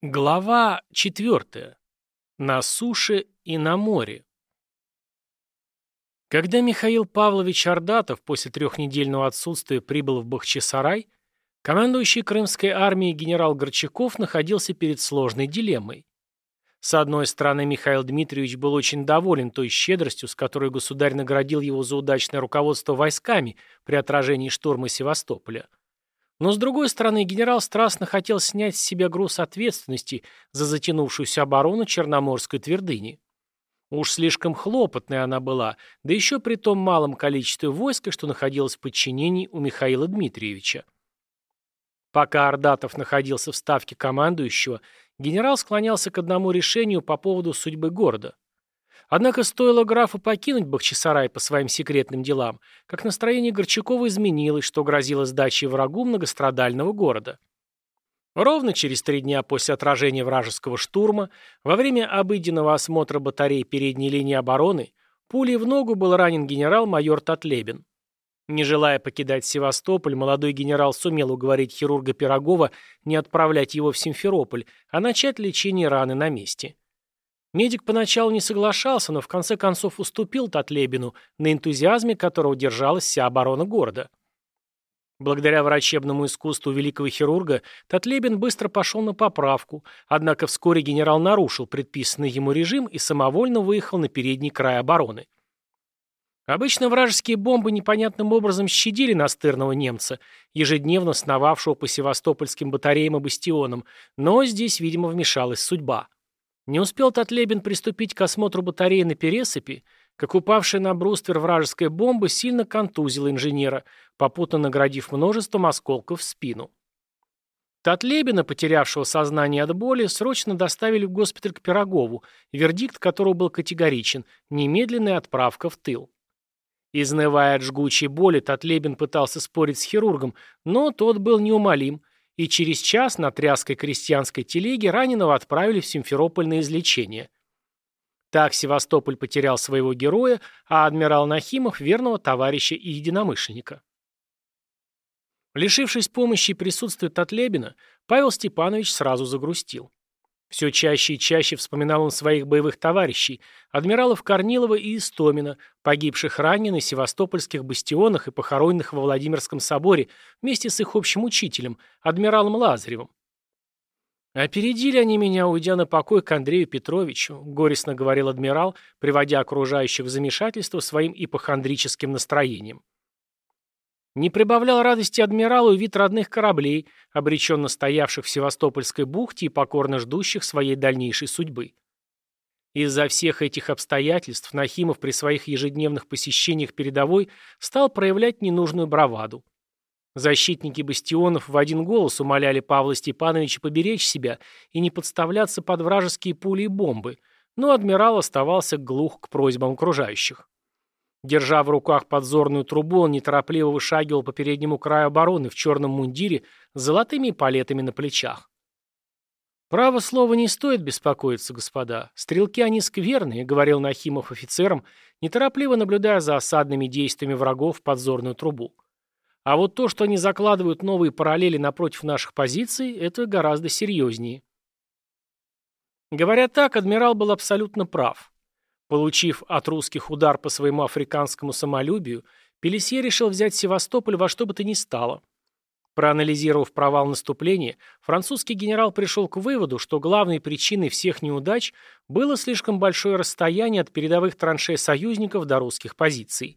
Глава 4. На суше и на море. Когда Михаил Павлович Ордатов после трехнедельного отсутствия прибыл в Бахчисарай, командующий Крымской армией генерал Горчаков находился перед сложной дилеммой. С одной стороны, Михаил Дмитриевич был очень доволен той щедростью, с которой государь наградил его за удачное руководство войсками при отражении штурма Севастополя – но, с другой стороны, генерал страстно хотел снять с себя груз ответственности за затянувшуюся оборону Черноморской твердыни. Уж слишком хлопотная она была, да еще при том малом количестве войска, что находилось в подчинении у Михаила Дмитриевича. Пока Ордатов находился в ставке командующего, генерал склонялся к одному решению по поводу судьбы города – Однако стоило графу покинуть Бахчисарай по своим секретным делам, как настроение Горчакова изменилось, что грозило сдачей врагу многострадального города. Ровно через три дня после отражения вражеского штурма, во время обыденного осмотра батарей передней линии обороны, пулей в ногу был ранен генерал-майор Татлебин. Не желая покидать Севастополь, молодой генерал сумел уговорить хирурга Пирогова не отправлять его в Симферополь, а начать лечение раны на месте. Медик поначалу не соглашался, но в конце концов уступил Татлебину, на энтузиазме которого держалась вся оборона города. Благодаря врачебному искусству великого хирурга Татлебин быстро пошел на поправку, однако вскоре генерал нарушил предписанный ему режим и самовольно выехал на передний край обороны. Обычно вражеские бомбы непонятным образом щадили настырного немца, ежедневно сновавшего по севастопольским батареям и бастионам, но здесь, видимо, вмешалась судьба. Не успел Татлебин приступить к осмотру батареи на пересыпи, как упавшая на бруствер вражеская бомба сильно контузила инженера, попутно наградив множеством осколков в спину. Татлебина, потерявшего сознание от боли, срочно доставили в госпиталь к Пирогову, вердикт которого был категоричен – немедленная отправка в тыл. Изнывая от жгучей боли, Татлебин пытался спорить с хирургом, но тот был неумолим и через час на тряской крестьянской телеге раненого отправили в Симферополь на излечение. Так Севастополь потерял своего героя, а адмирал Нахимов – верного товарища и единомышленника. Лишившись помощи и присутствия Татлебина, Павел Степанович сразу загрустил. Все чаще и чаще вспоминал он своих боевых товарищей, адмиралов Корнилова и Истомина, погибших ранее на севастопольских бастионах и похороненных во Владимирском соборе вместе с их общим учителем, адмиралом Лазаревым. «Опередили они меня, уйдя на покой к Андрею Петровичу», — горестно говорил адмирал, приводя окружающих в замешательство своим ипохондрическим настроением. Не прибавлял радости адмиралу вид родных кораблей, обреченно стоявших в Севастопольской бухте и покорно ждущих своей дальнейшей судьбы. Из-за всех этих обстоятельств Нахимов при своих ежедневных посещениях передовой стал проявлять ненужную браваду. Защитники бастионов в один голос умоляли Павла Степановича поберечь себя и не подставляться под вражеские пули и бомбы, но адмирал оставался глух к просьбам окружающих. Держа в руках подзорную трубу, он неторопливо вышагивал по переднему краю обороны в черном мундире с золотыми палетами на плечах. «Право слово не стоит беспокоиться, господа. Стрелки они скверные», — говорил Нахимов офицерам, неторопливо наблюдая за осадными действиями врагов в подзорную трубу. «А вот то, что они закладывают новые параллели напротив наших позиций, это гораздо серьезнее». Говоря так, адмирал был абсолютно прав. Получив от русских удар по своему африканскому самолюбию, Пелесье решил взять Севастополь во что бы то ни стало. Проанализировав провал наступления, французский генерал пришел к выводу, что главной причиной всех неудач было слишком большое расстояние от передовых траншей союзников до русских позиций.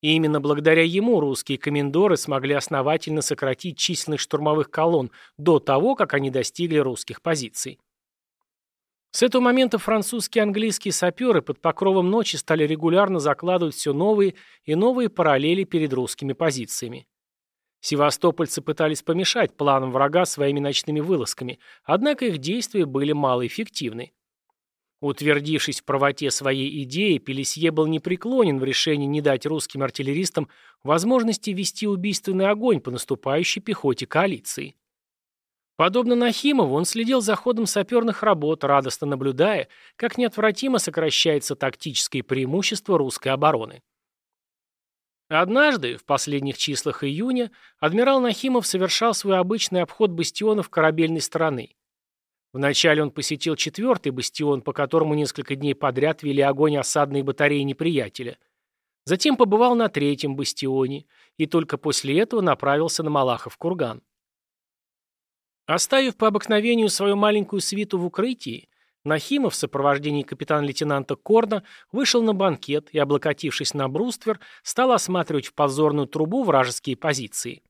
И именно благодаря ему русские комендоры смогли основательно сократить численность штурмовых колонн до того, как они достигли русских позиций. С этого момента французские и английские саперы под покровом ночи стали регулярно закладывать все новые и новые параллели перед русскими позициями. Севастопольцы пытались помешать планам врага своими ночными вылазками, однако их действия были малоэффективны. Утвердившись в правоте своей идеи, Пелесье был непреклонен в решении не дать русским артиллеристам возможности вести убийственный огонь по наступающей пехоте коалиции. Подобно Нахимову, он следил за ходом саперных работ, радостно наблюдая, как неотвратимо сокращается тактическое преимущество русской обороны. Однажды, в последних числах июня, адмирал Нахимов совершал свой обычный обход бастионов корабельной стороны. Вначале он посетил четвертый бастион, по которому несколько дней подряд вели огонь осадные батареи неприятеля. Затем побывал на третьем бастионе и только после этого направился на Малахов курган. Оставив по обыкновению свою маленькую свиту в укрытии, Нахимов в сопровождении капитана-лейтенанта Корна вышел на банкет и, облокотившись на бруствер, стал осматривать в подзорную трубу вражеские позиции.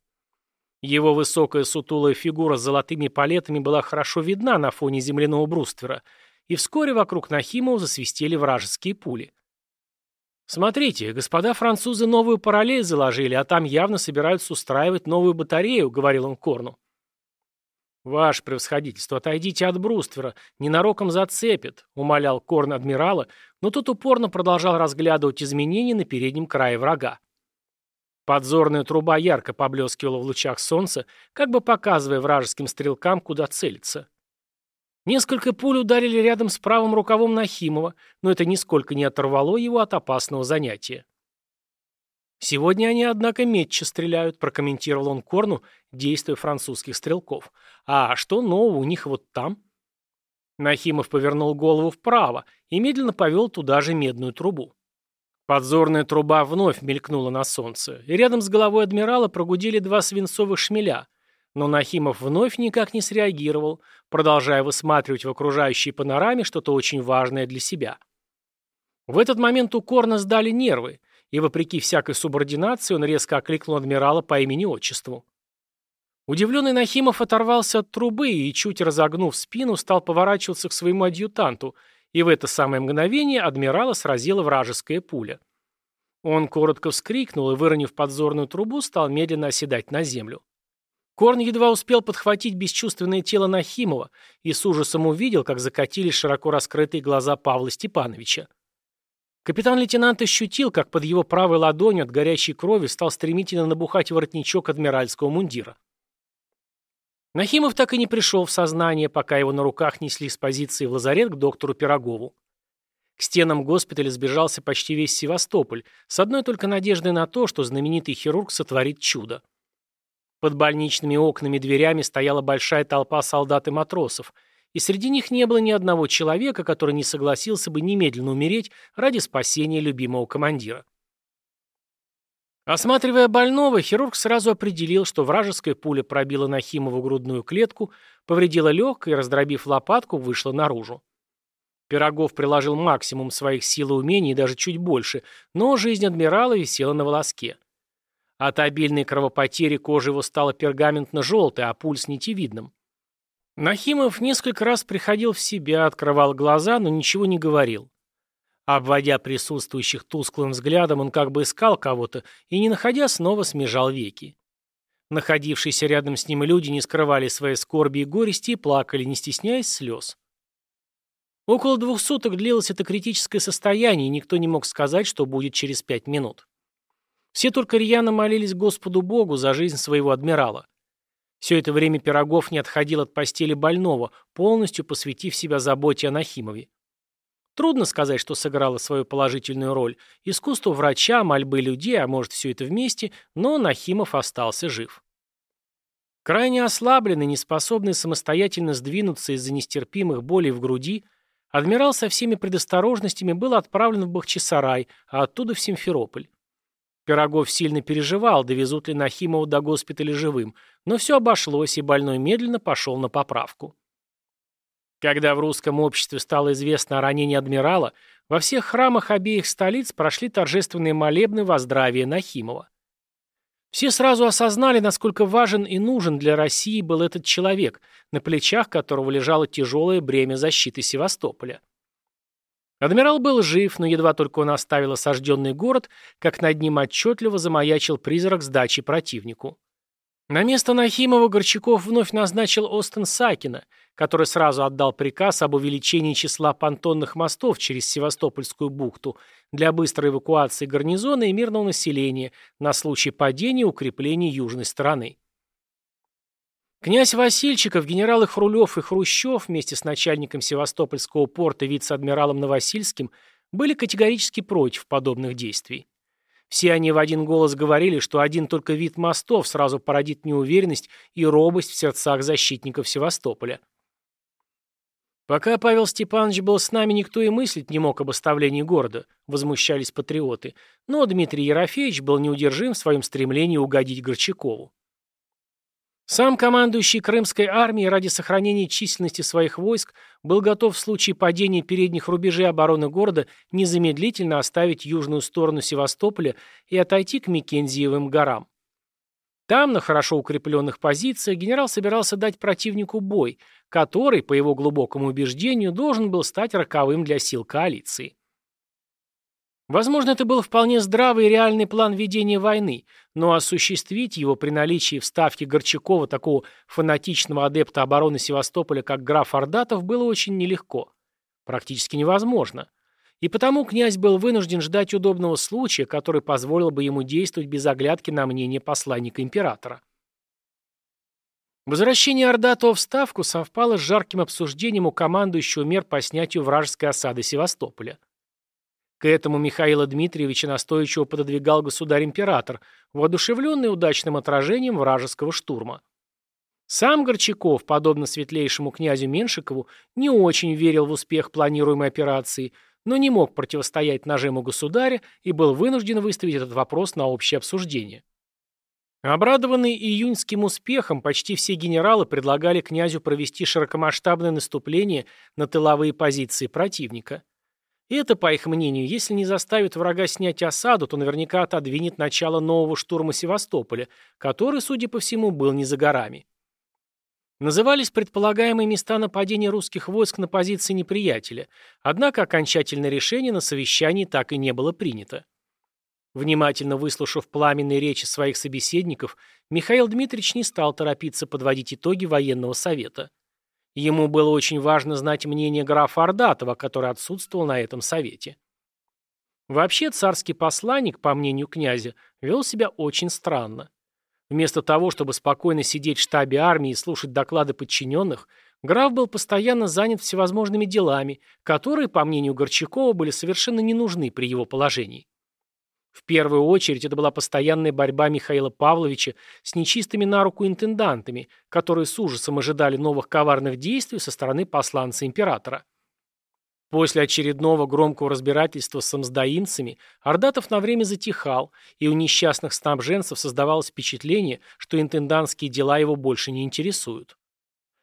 Его высокая сутулая фигура с золотыми палетами была хорошо видна на фоне земляного бруствера, и вскоре вокруг Нахимова засвистели вражеские пули. «Смотрите, господа французы новую параллель заложили, а там явно собираются устраивать новую батарею», — говорил он Корну. «Ваше превосходительство, отойдите от бруствера, ненароком зацепит», — умолял Корн адмирала, но тот упорно продолжал разглядывать изменения на переднем крае врага. Подзорная труба ярко поблескивала в лучах солнца, как бы показывая вражеским стрелкам, куда целиться. Несколько пуль ударили рядом с правым рукавом Нахимова, но это нисколько не оторвало его от опасного занятия. «Сегодня они, однако, метче стреляют», — прокомментировал он Корну, действия французских стрелков. «А что нового у них вот там?» Нахимов повернул голову вправо и медленно повел туда же медную трубу. Подзорная труба вновь мелькнула на солнце, и рядом с головой адмирала прогудели два свинцовых шмеля, но Нахимов вновь никак не среагировал, продолжая высматривать в окружающей панораме что-то очень важное для себя. В этот момент у Корна сдали нервы, и, вопреки всякой субординации, он резко окликнул адмирала по имени-отчеству. Удивленный Нахимов оторвался от трубы и, чуть разогнув спину, стал поворачиваться к своему адъютанту – и в это самое мгновение адмирала сразила вражеская пуля. Он коротко вскрикнул и, выронив подзорную трубу, стал медленно оседать на землю. Корн едва успел подхватить бесчувственное тело Нахимова и с ужасом увидел, как закатились широко раскрытые глаза Павла Степановича. Капитан-лейтенант ощутил, как под его правой ладонью от горячей крови стал стремительно набухать воротничок адмиральского мундира. Нахимов так и не пришел в сознание, пока его на руках несли с позиции в лазарет к доктору Пирогову. К стенам госпиталя сбежался почти весь Севастополь, с одной только надеждой на то, что знаменитый хирург сотворит чудо. Под больничными окнами и дверями стояла большая толпа солдат и матросов, и среди них не было ни одного человека, который не согласился бы немедленно умереть ради спасения любимого командира. Осматривая больного, хирург сразу определил, что вражеская пуля пробила Нахимову грудную клетку, повредила легкое и, раздробив лопатку, вышла наружу. Пирогов приложил максимум своих сил и умений, даже чуть больше, но жизнь адмирала висела на волоске. От обильной кровопотери кожа его стала пергаментно-желтой, а пульс нитевидным. Нахимов несколько раз приходил в себя, открывал глаза, но ничего не говорил. Обводя присутствующих тусклым взглядом, он как бы искал кого-то и, не находя, снова смежал веки. Находившиеся рядом с ним люди не скрывали своей скорби и горести и плакали, не стесняясь слез. Около двух суток длилось это критическое состояние, и никто не мог сказать, что будет через пять минут. Все только рьяно молились Господу Богу за жизнь своего адмирала. Все это время Пирогов не отходил от постели больного, полностью посвятив себя заботе о Нахимове. Трудно сказать, что сыграло свою положительную роль. Искусство врача, мольбы людей, а может все это вместе, но Нахимов остался жив. Крайне ослабленный, неспособный самостоятельно сдвинуться из-за нестерпимых болей в груди, адмирал со всеми предосторожностями был отправлен в Бахчисарай, а оттуда в Симферополь. Пирогов сильно переживал, довезут ли Нахимова до госпиталя живым, но все обошлось, и больной медленно пошел на поправку. Когда в русском обществе стало известно о ранении адмирала, во всех храмах обеих столиц прошли торжественные молебны во здравие Нахимова. Все сразу осознали, насколько важен и нужен для России был этот человек, на плечах которого лежало тяжелое бремя защиты Севастополя. Адмирал был жив, но едва только он оставил осажденный город, как над ним отчетливо замаячил призрак сдачи противнику. На место Нахимова Горчаков вновь назначил Остен Сакина, который сразу отдал приказ об увеличении числа понтонных мостов через Севастопольскую бухту для быстрой эвакуации гарнизона и мирного населения на случай падения и укрепления южной стороны. Князь Васильчиков, генералы Хрулев и Хрущев вместе с начальником Севастопольского порта вице-адмиралом Новосильским были категорически против подобных действий. Все они в один голос говорили, что один только вид мостов сразу породит неуверенность и робость в сердцах защитников Севастополя. Пока Павел Степанович был с нами, никто и мыслить не мог об оставлении города, возмущались патриоты, но Дмитрий Ерофеевич был неудержим в своем стремлении угодить Горчакову. Сам командующий Крымской армией ради сохранения численности своих войск был готов в случае падения передних рубежей обороны города незамедлительно оставить южную сторону Севастополя и отойти к Микензиевым горам. Там, на хорошо укрепленных позициях, генерал собирался дать противнику бой, который, по его глубокому убеждению, должен был стать роковым для сил коалиции. Возможно, это был вполне здравый и реальный план ведения войны, но осуществить его при наличии в ставке Горчакова такого фанатичного адепта обороны Севастополя, как граф Ордатов, было очень нелегко. Практически невозможно. И потому князь был вынужден ждать удобного случая, который позволил бы ему действовать без оглядки на мнение посланника императора. Возвращение Ордатова в Ставку совпало с жарким обсуждением у командующего мер по снятию вражеской осады Севастополя. К этому Михаила Дмитриевича настойчиво пододвигал государь-император, воодушевленный удачным отражением вражеского штурма. Сам Горчаков, подобно светлейшему князю Меншикову, не очень верил в успех планируемой операции – но не мог противостоять нажиму государя и был вынужден выставить этот вопрос на общее обсуждение. Обрадованные июньским успехом, почти все генералы предлагали князю провести широкомасштабное наступление на тыловые позиции противника. Это, по их мнению, если не заставит врага снять осаду, то наверняка отодвинет начало нового штурма Севастополя, который, судя по всему, был не за горами. Назывались предполагаемые места нападения русских войск на позиции неприятеля, однако окончательное решение на совещании так и не было принято. Внимательно выслушав пламенные речи своих собеседников, Михаил Дмитриевич не стал торопиться подводить итоги военного совета. Ему было очень важно знать мнение графа Ордатова, который отсутствовал на этом совете. Вообще царский посланник, по мнению князя, вел себя очень странно. Вместо того, чтобы спокойно сидеть в штабе армии и слушать доклады подчиненных, граф был постоянно занят всевозможными делами, которые, по мнению Горчакова, были совершенно не нужны при его положении. В первую очередь это была постоянная борьба Михаила Павловича с нечистыми на руку интендантами, которые с ужасом ожидали новых коварных действий со стороны посланца императора. После очередного громкого разбирательства с самсдаимцами Ордатов на время затихал, и у несчастных снабженцев создавалось впечатление, что интендантские дела его больше не интересуют.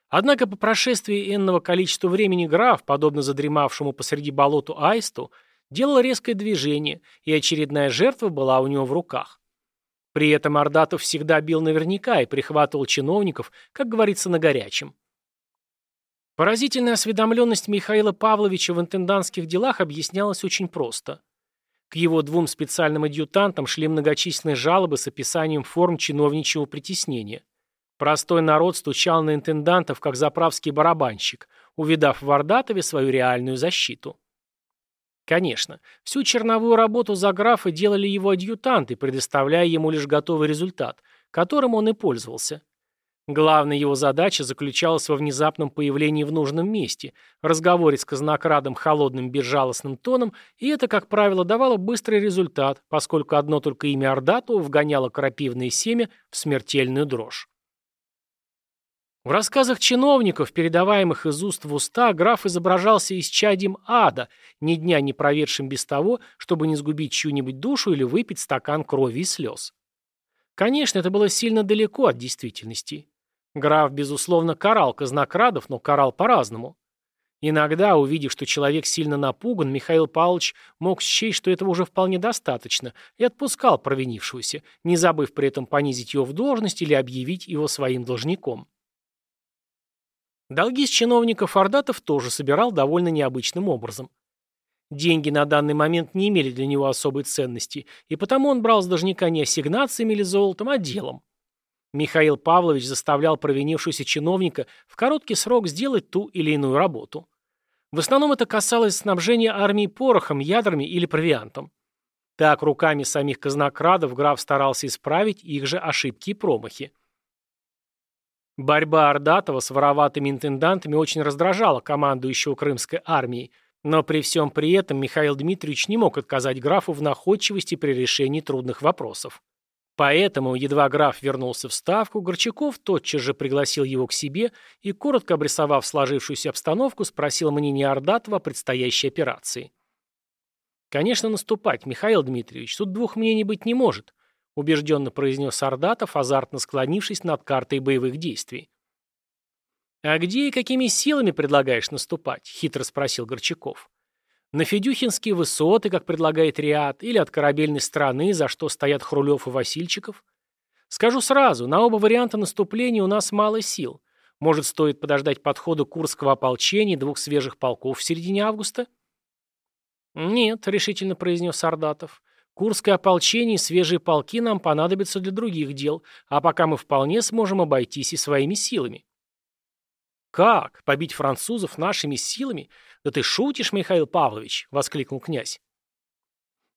Однако по прошествии энного количества времени граф, подобно задремавшему посреди болоту аисту, делал резкое движение, и очередная жертва была у него в руках. При этом Ордатов всегда бил наверняка и прихватывал чиновников, как говорится, на горячем. Поразительная осведомленность Михаила Павловича в интендантских делах объяснялась очень просто. К его двум специальным адъютантам шли многочисленные жалобы с описанием форм чиновничьего притеснения. Простой народ стучал на интендантов, как заправский барабанщик, увидав в Ордатове свою реальную защиту. Конечно, всю черновую работу за графа делали его адъютанты, предоставляя ему лишь готовый результат, которым он и пользовался. Главная его задача заключалась во внезапном появлении в нужном месте, разговоре с казнокрадом холодным безжалостным тоном, и это, как правило, давало быстрый результат, поскольку одно только имя Ордату вгоняло крапивное семя в смертельную дрожь. В рассказах чиновников, передаваемых из уст в уста, граф изображался исчадием ада, ни дня не проведшим без того, чтобы не сгубить чью-нибудь душу или выпить стакан крови и слез. Конечно, это было сильно далеко от действительности. Граф, безусловно, карал казнокрадов, но карал по-разному. Иногда, увидев, что человек сильно напуган, Михаил Павлович мог счесть, что этого уже вполне достаточно, и отпускал провинившегося, не забыв при этом понизить его в должность или объявить его своим должником. Долги с чиновников Ордатов тоже собирал довольно необычным образом. Деньги на данный момент не имели для него особой ценности, и потому он брал с должника не ассигнациями или золотом, а делом. Михаил Павлович заставлял провинившегося чиновника в короткий срок сделать ту или иную работу. В основном это касалось снабжения армии порохом, ядрами или провиантом. Так, руками самих казнокрадов граф старался исправить их же ошибки и промахи. Борьба Ордатова с вороватыми интендантами очень раздражала командующего крымской армией, но при всем при этом Михаил Дмитриевич не мог отказать графу в находчивости при решении трудных вопросов. Поэтому, едва граф вернулся в Ставку, Горчаков тотчас же пригласил его к себе и, коротко обрисовав сложившуюся обстановку, спросил мнение Ордатова о предстоящей операции. «Конечно, наступать, Михаил Дмитриевич, тут двух мнений быть не может», убежденно произнес Ордатов, азартно склонившись над картой боевых действий. «А где и какими силами предлагаешь наступать?» — хитро спросил Горчаков. На Федюхинские высоты, как предлагает Риад, или от корабельной стороны, за что стоят Хрулев и Васильчиков? Скажу сразу, на оба варианта наступления у нас мало сил. Может, стоит подождать подхода Курского ополчения и двух свежих полков в середине августа? Нет, решительно произнес Сардатов. Курское ополчение и свежие полки нам понадобятся для других дел, а пока мы вполне сможем обойтись и своими силами. Как? Побить французов нашими силами? «Да ты шутишь, Михаил Павлович?» — воскликнул князь.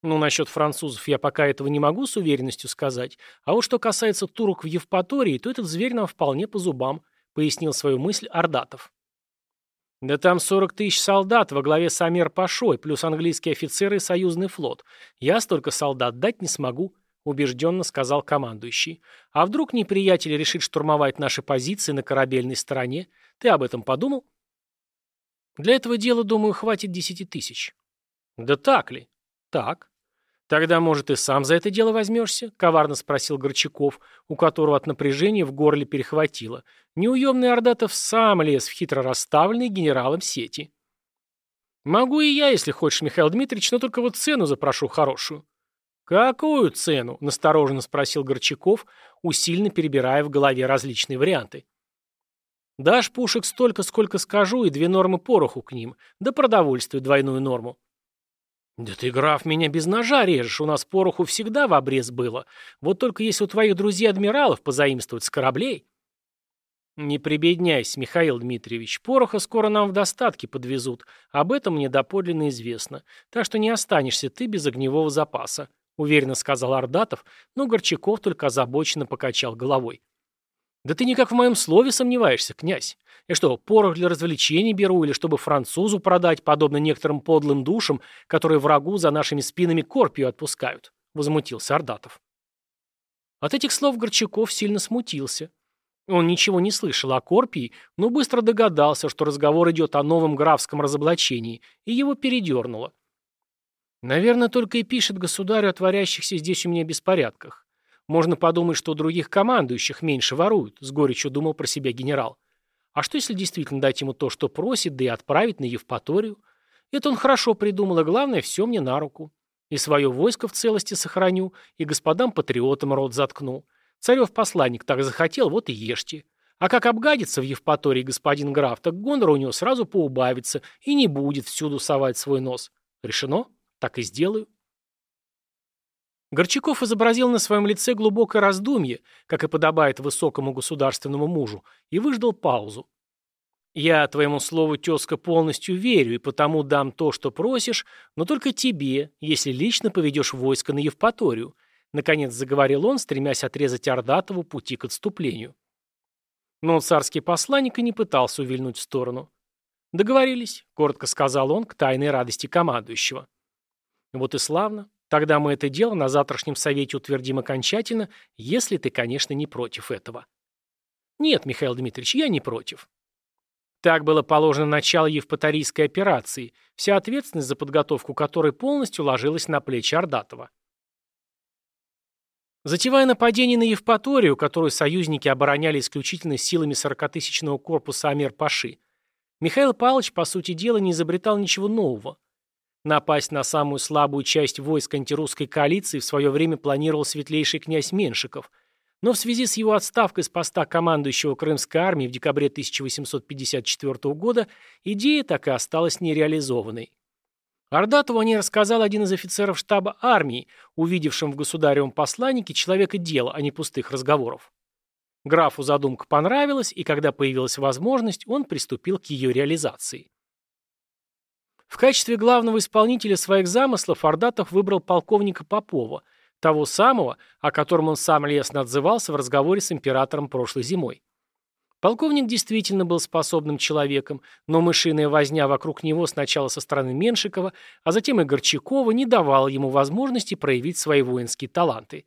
«Ну, насчет французов я пока этого не могу с уверенностью сказать, а вот что касается турок в Евпатории, то этот зверь нам вполне по зубам», — пояснил свою мысль Ордатов. «Да там 40 тысяч солдат во главе с Амер Пашой, плюс английские офицеры и союзный флот. Я столько солдат дать не смогу», — убежденно сказал командующий. «А вдруг неприятель решит штурмовать наши позиции на корабельной стороне? Ты об этом подумал?» Для этого дела, думаю, хватит десяти тысяч. Да так ли? Так. Тогда, может, и сам за это дело возьмешься? Коварно спросил Горчаков, у которого от напряжения в горле перехватило. Неуемный Ордатов сам лез в хитро расставленный генералом сети. Могу и я, если хочешь, Михаил Дмитриевич, но только вот цену запрошу хорошую. «Какую цену?» – настороженно спросил Горчаков, усиленно перебирая в голове различные варианты. Дашь пушек столько, сколько скажу, и две нормы пороху к ним, да продовольствие двойную норму. Да ты, граф, меня без ножа режешь, у нас пороху всегда в обрез было. Вот только если у твоих друзей-адмиралов позаимствовать с кораблей... Не прибедняйся, Михаил Дмитриевич, пороха скоро нам в достатке подвезут, об этом мне доподлинно известно, так что не останешься ты без огневого запаса, уверенно сказал Ордатов, но Горчаков только озабоченно покачал головой. «Да ты никак в моем слове сомневаешься, князь. Я что, порох для развлечений беру или чтобы французу продать, подобно некоторым подлым душам, которые врагу за нашими спинами корпию отпускают?» — возмутился Ордатов. От этих слов Горчаков сильно смутился. Он ничего не слышал о Корпии, но быстро догадался, что разговор идет о новом графском разоблачении, и его передернуло. «Наверное, только и пишет государю о творящихся здесь у меня беспорядках. Можно подумать, что у других командующих меньше воруют, с горечью думал про себя генерал. А что, если действительно дать ему то, что просит, да и отправить на Евпаторию? Это он хорошо придумал, а главное, все мне на руку. И свое войско в целости сохраню, и господам-патриотам рот заткну. Царев посланник так захотел, вот и ешьте. А как обгадится в Евпатории господин граф, так гонор у него сразу поубавится и не будет всюду совать свой нос. Решено? Так и сделаю. Горчаков изобразил на своем лице глубокое раздумье, как и подобает высокому государственному мужу, и выждал паузу. «Я твоему слову, тезка, полностью верю, и потому дам то, что просишь, но только тебе, если лично поведешь войско на Евпаторию», наконец заговорил он, стремясь отрезать Ордатову пути к отступлению. Но царский посланник и не пытался увильнуть в сторону. «Договорились», — коротко сказал он к тайной радости командующего. «Вот и славно. Тогда мы это дело на завтрашнем совете утвердим окончательно, если ты, конечно, не против этого. Нет, Михаил Дмитриевич, я не против. Так было положено начало Евпаторийской операции, вся ответственность за подготовку которой полностью ложилась на плечи Ордатова. Затевая нападение на Евпаторию, которую союзники обороняли исключительно силами 40-тысячного корпуса Амир-Паши, Михаил Павлович, по сути дела, не изобретал ничего нового. Напасть на самую слабую часть войск антирусской коалиции в свое время планировал светлейший князь Меншиков, но в связи с его отставкой с поста командующего Крымской армией в декабре 1854 года идея так и осталась нереализованной. Ордатову о ней рассказал один из офицеров штаба армии, увидевшим в государевом посланнике человека дела, а не пустых разговоров. Графу задумка понравилась, и когда появилась возможность, он приступил к ее реализации. В качестве главного исполнителя своих замыслов Ордатов выбрал полковника Попова, того самого, о котором он сам лестно отзывался в разговоре с императором прошлой зимой. Полковник действительно был способным человеком, но мышиная возня вокруг него сначала со стороны Меншикова, а затем и Горчакова не давала ему возможности проявить свои воинские таланты.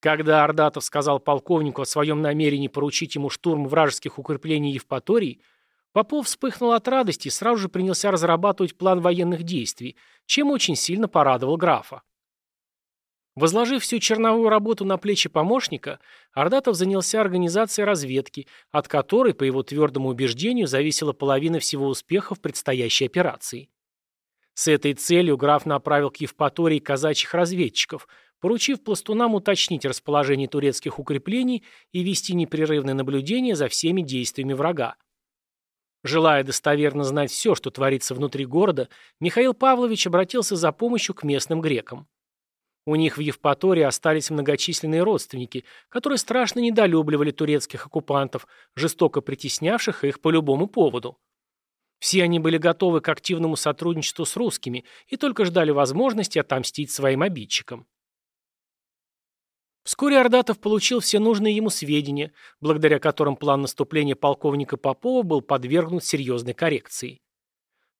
Когда Ордатов сказал полковнику о своем намерении поручить ему штурм вражеских укреплений Евпатории, Попов вспыхнул от радости и сразу же принялся разрабатывать план военных действий, чем очень сильно порадовал графа. Возложив всю черновую работу на плечи помощника, Ордатов занялся организацией разведки, от которой, по его твердому убеждению, зависела половина всего успеха в предстоящей операции. С этой целью граф направил к Евпатории казачьих разведчиков, поручив пластунам уточнить расположение турецких укреплений и вести непрерывное наблюдение за всеми действиями врага. Желая достоверно знать все, что творится внутри города, Михаил Павлович обратился за помощью к местным грекам. У них в Евпатории остались многочисленные родственники, которые страшно недолюбливали турецких оккупантов, жестоко притеснявших их по любому поводу. Все они были готовы к активному сотрудничеству с русскими и только ждали возможности отомстить своим обидчикам. Вскоре Ордатов получил все нужные ему сведения, благодаря которым план наступления полковника Попова был подвергнут серьезной коррекции.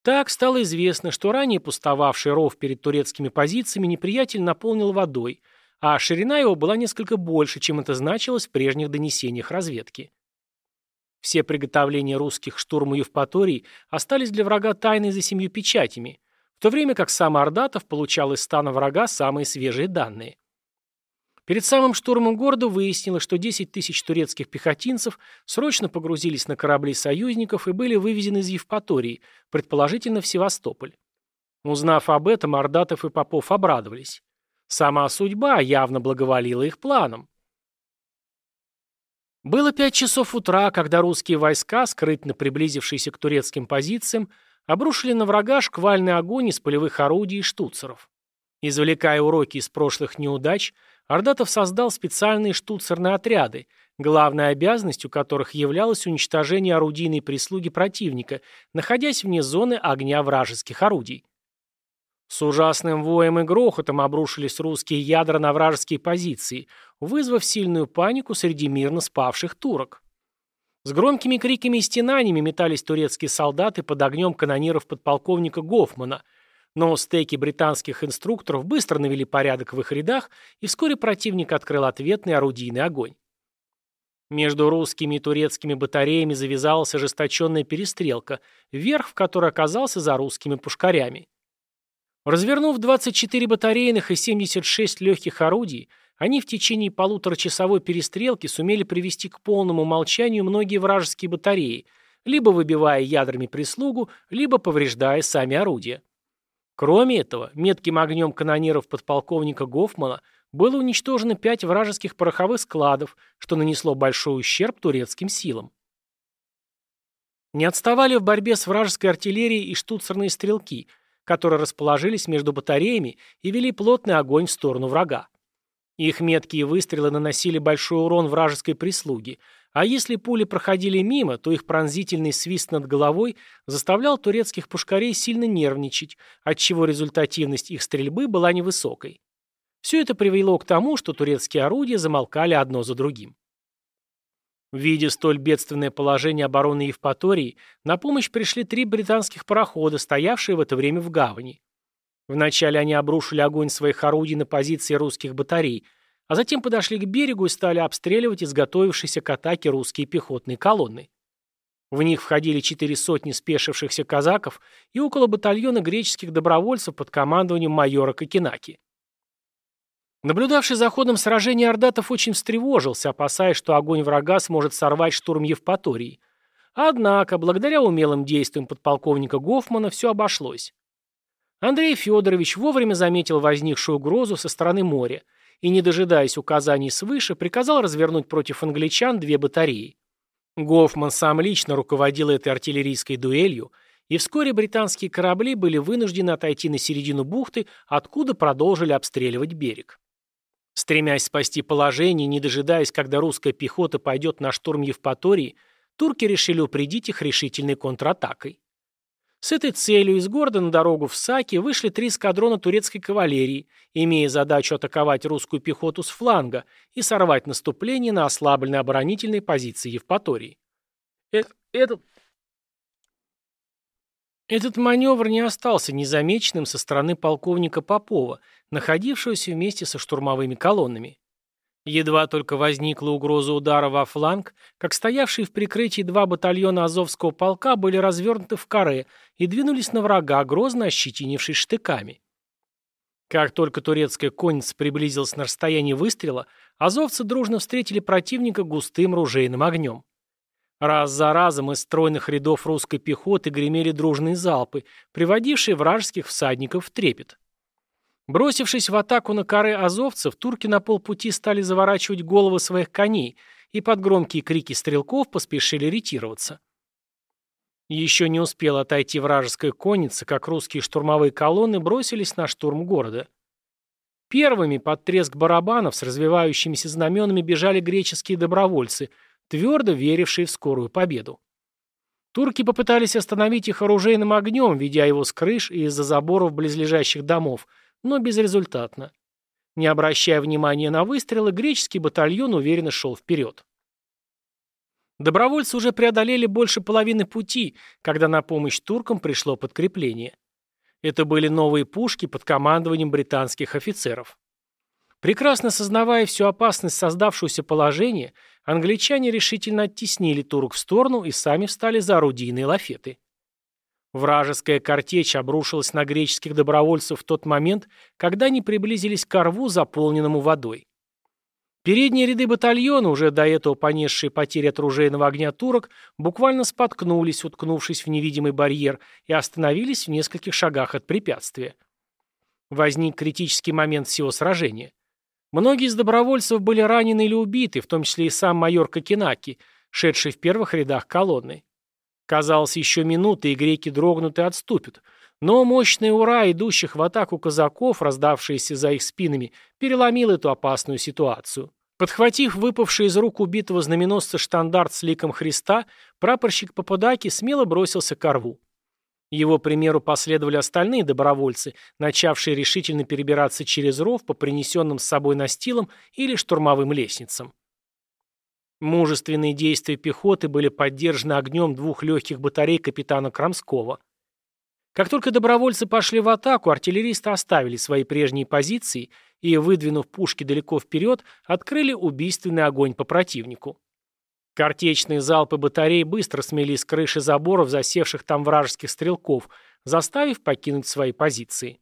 Так стало известно, что ранее пустовавший ров перед турецкими позициями неприятель наполнил водой, а ширина его была несколько больше, чем это значилось в прежних донесениях разведки. Все приготовления русских к штурму Евпатории остались для врага тайной за семью печатями, в то время как сам Ордатов получал из стана врага самые свежие данные. Перед самым штурмом города выяснилось, что 10 тысяч турецких пехотинцев срочно погрузились на корабли союзников и были вывезены из Евпатории, предположительно в Севастополь. Узнав об этом, Ордатов и Попов обрадовались. Сама судьба явно благоволила их планам. Было пять часов утра, когда русские войска, скрытно приблизившиеся к турецким позициям, обрушили на врага шквальный огонь из полевых орудий и штуцеров. Извлекая уроки из прошлых неудач, Ордатов создал специальные штуцерные отряды, главной обязанностью которых являлось уничтожение орудийной прислуги противника, находясь вне зоны огня вражеских орудий. С ужасным воем и грохотом обрушились русские ядра на вражеские позиции, вызвав сильную панику среди мирно спавших турок. С громкими криками и стенаниями метались турецкие солдаты под огнем канониров подполковника Гофмана – но стейки британских инструкторов быстро навели порядок в их рядах, и вскоре противник открыл ответный орудийный огонь. Между русскими и турецкими батареями завязалась ожесточенная перестрелка, верх в которой оказался за русскими пушкарями. Развернув 24 батарейных и 76 легких орудий, они в течение полуторачасовой перестрелки сумели привести к полному молчанию многие вражеские батареи, либо выбивая ядрами прислугу, либо повреждая сами орудия. Кроме этого, метким огнем канонеров подполковника Гофмана было уничтожено пять вражеских пороховых складов, что нанесло большой ущерб турецким силам. Не отставали в борьбе с вражеской артиллерией и штуцерные стрелки, которые расположились между батареями и вели плотный огонь в сторону врага. Их меткие выстрелы наносили большой урон вражеской прислуге, а если пули проходили мимо, то их пронзительный свист над головой заставлял турецких пушкарей сильно нервничать, отчего результативность их стрельбы была невысокой. Все это привело к тому, что турецкие орудия замолкали одно за другим. Видя столь бедственное положение обороны Евпатории, на помощь пришли три британских парохода, стоявшие в это время в гавани. Вначале они обрушили огонь своих орудий на позиции русских батарей – а затем подошли к берегу и стали обстреливать изготовившиеся к атаке русские пехотные колонны. В них входили четыре сотни спешившихся казаков и около батальона греческих добровольцев под командованием майора Кокенаки. Наблюдавший за ходом сражения Ордатов очень встревожился, опасаясь, что огонь врага сможет сорвать штурм Евпатории. Однако, благодаря умелым действиям подполковника Гофмана, все обошлось. Андрей Федорович вовремя заметил возникшую угрозу со стороны моря – и, не дожидаясь указаний свыше, приказал развернуть против англичан две батареи. Гофман сам лично руководил этой артиллерийской дуэлью, и вскоре британские корабли были вынуждены отойти на середину бухты, откуда продолжили обстреливать берег. Стремясь спасти положение, не дожидаясь, когда русская пехота пойдет на штурм Евпатории, турки решили упредить их решительной контратакой. С этой целью из города на дорогу в Саки вышли три эскадрона турецкой кавалерии, имея задачу атаковать русскую пехоту с фланга и сорвать наступление на ослабленной оборонительной позиции Евпатории. Этот, этот маневр не остался незамеченным со стороны полковника Попова, находившегося вместе со штурмовыми колоннами. Едва только возникла угроза удара во фланг, как стоявшие в прикрытии два батальона Азовского полка были развернуты в каре и двинулись на врага, грозно ощетинившись штыками. Как только турецкая конница приблизилась на расстояние выстрела, азовцы дружно встретили противника густым ружейным огнем. Раз за разом из стройных рядов русской пехоты гремели дружные залпы, приводившие вражеских всадников в трепет. Бросившись в атаку на коры азовцев, турки на полпути стали заворачивать головы своих коней и под громкие крики стрелков поспешили ретироваться. Еще не успела отойти вражеская конница, как русские штурмовые колонны бросились на штурм города. Первыми под треск барабанов с развивающимися знаменами бежали греческие добровольцы, твердо верившие в скорую победу. Турки попытались остановить их оружейным огнем, ведя его с крыш и из-за заборов близлежащих домов, но безрезультатно. Не обращая внимания на выстрелы, греческий батальон уверенно шел вперед. Добровольцы уже преодолели больше половины пути, когда на помощь туркам пришло подкрепление. Это были новые пушки под командованием британских офицеров. Прекрасно сознавая всю опасность создавшегося положения, англичане решительно оттеснили турок в сторону и сами встали за орудийные лафеты. Вражеская картечь обрушилась на греческих добровольцев в тот момент, когда они приблизились к рву, заполненному водой. Передние ряды батальона, уже до этого понесшие потери от ружейного огня турок, буквально споткнулись, уткнувшись в невидимый барьер, и остановились в нескольких шагах от препятствия. Возник критический момент всего сражения. Многие из добровольцев были ранены или убиты, в том числе и сам майор Кокенаки, шедший в первых рядах колонны. Казалось, еще минуты, и греки дрогнут и отступят – но мощный ура идущих в атаку казаков, раздавшиеся за их спинами, переломил эту опасную ситуацию. Подхватив выпавший из рук убитого знаменосца штандарт с ликом Христа, прапорщик Попадаки смело бросился к рву. Его примеру последовали остальные добровольцы, начавшие решительно перебираться через ров по принесенным с собой настилам или штурмовым лестницам. Мужественные действия пехоты были поддержаны огнем двух легких батарей капитана Крамского – как только добровольцы пошли в атаку, артиллеристы оставили свои прежние позиции и, выдвинув пушки далеко вперед, открыли убийственный огонь по противнику. Картечные залпы батарей быстро смели с крыши заборов засевших там вражеских стрелков, заставив покинуть свои позиции.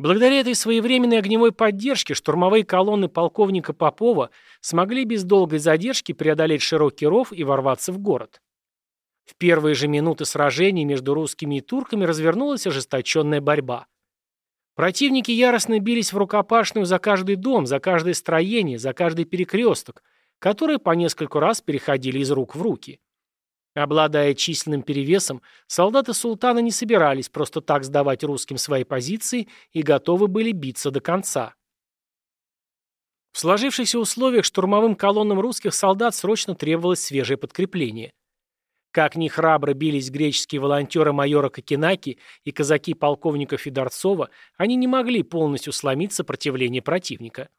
Благодаря этой своевременной огневой поддержке штурмовые колонны полковника Попова смогли без долгой задержки преодолеть широкий ров и ворваться в город. В первые же минуты сражений между русскими и турками развернулась ожесточенная борьба. Противники яростно бились в рукопашную за каждый дом, за каждое строение, за каждый перекресток, которые по нескольку раз переходили из рук в руки. Обладая численным перевесом, солдаты султана не собирались просто так сдавать русским свои позиции и готовы были биться до конца. В сложившихся условиях штурмовым колоннам русских солдат срочно требовалось свежее подкрепление. Как ни храбро бились греческие волонтеры майора Кокенаки и казаки полковника Федорцова, они не могли полностью сломить сопротивление противника.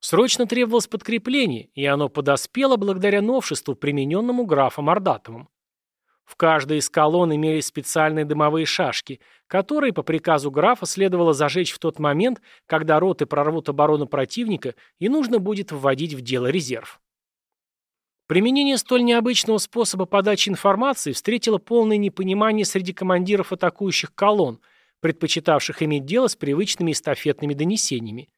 Срочно требовалось подкрепление, и оно подоспело благодаря новшеству, примененному графом Ордатовым. В каждой из колонн имелись специальные дымовые шашки, которые по приказу графа следовало зажечь в тот момент, когда роты прорвут оборону противника и нужно будет вводить в дело резерв. Применение столь необычного способа подачи информации встретило полное непонимание среди командиров атакующих колонн, предпочитавших иметь дело с привычными эстафетными донесениями.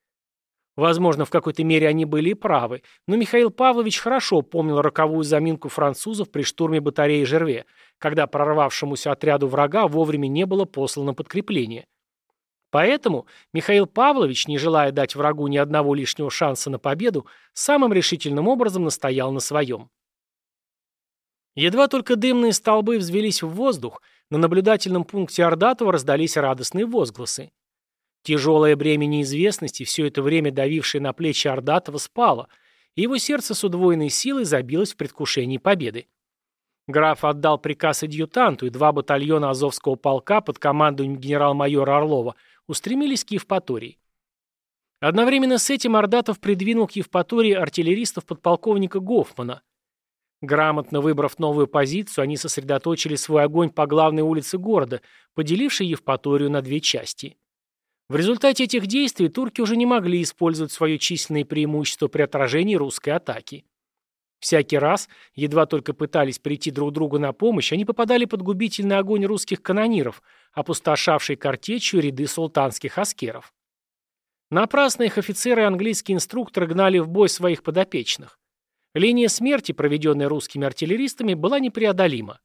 Возможно, в какой-то мере они были и правы, но Михаил Павлович хорошо помнил роковую заминку французов при штурме батареи Жерве, когда прорвавшемуся отряду врага вовремя не было послано подкрепление. Поэтому Михаил Павлович, не желая дать врагу ни одного лишнего шанса на победу, самым решительным образом настоял на своем. Едва только дымные столбы взвелись в воздух, на наблюдательном пункте Ордатова раздались радостные возгласы. Тяжелое бремя неизвестности, все это время давившее на плечи Ордатова, спало, и его сердце с удвоенной силой забилось в предвкушении победы. Граф отдал приказ адъютанту, и два батальона Азовского полка под командованием генерал-майора Орлова устремились к Евпатории. Одновременно с этим Ордатов придвинул к Евпатории артиллеристов подполковника Гофмана. Грамотно выбрав новую позицию, они сосредоточили свой огонь по главной улице города, поделившей Евпаторию на две части. В результате этих действий турки уже не могли использовать свое численное преимущество при отражении русской атаки. Всякий раз, едва только пытались прийти друг другу на помощь, они попадали под губительный огонь русских канониров, опустошавший картечью ряды султанских аскеров. Напрасно их офицеры и английские инструкторы гнали в бой своих подопечных. Линия смерти, проведенная русскими артиллеристами, была непреодолима.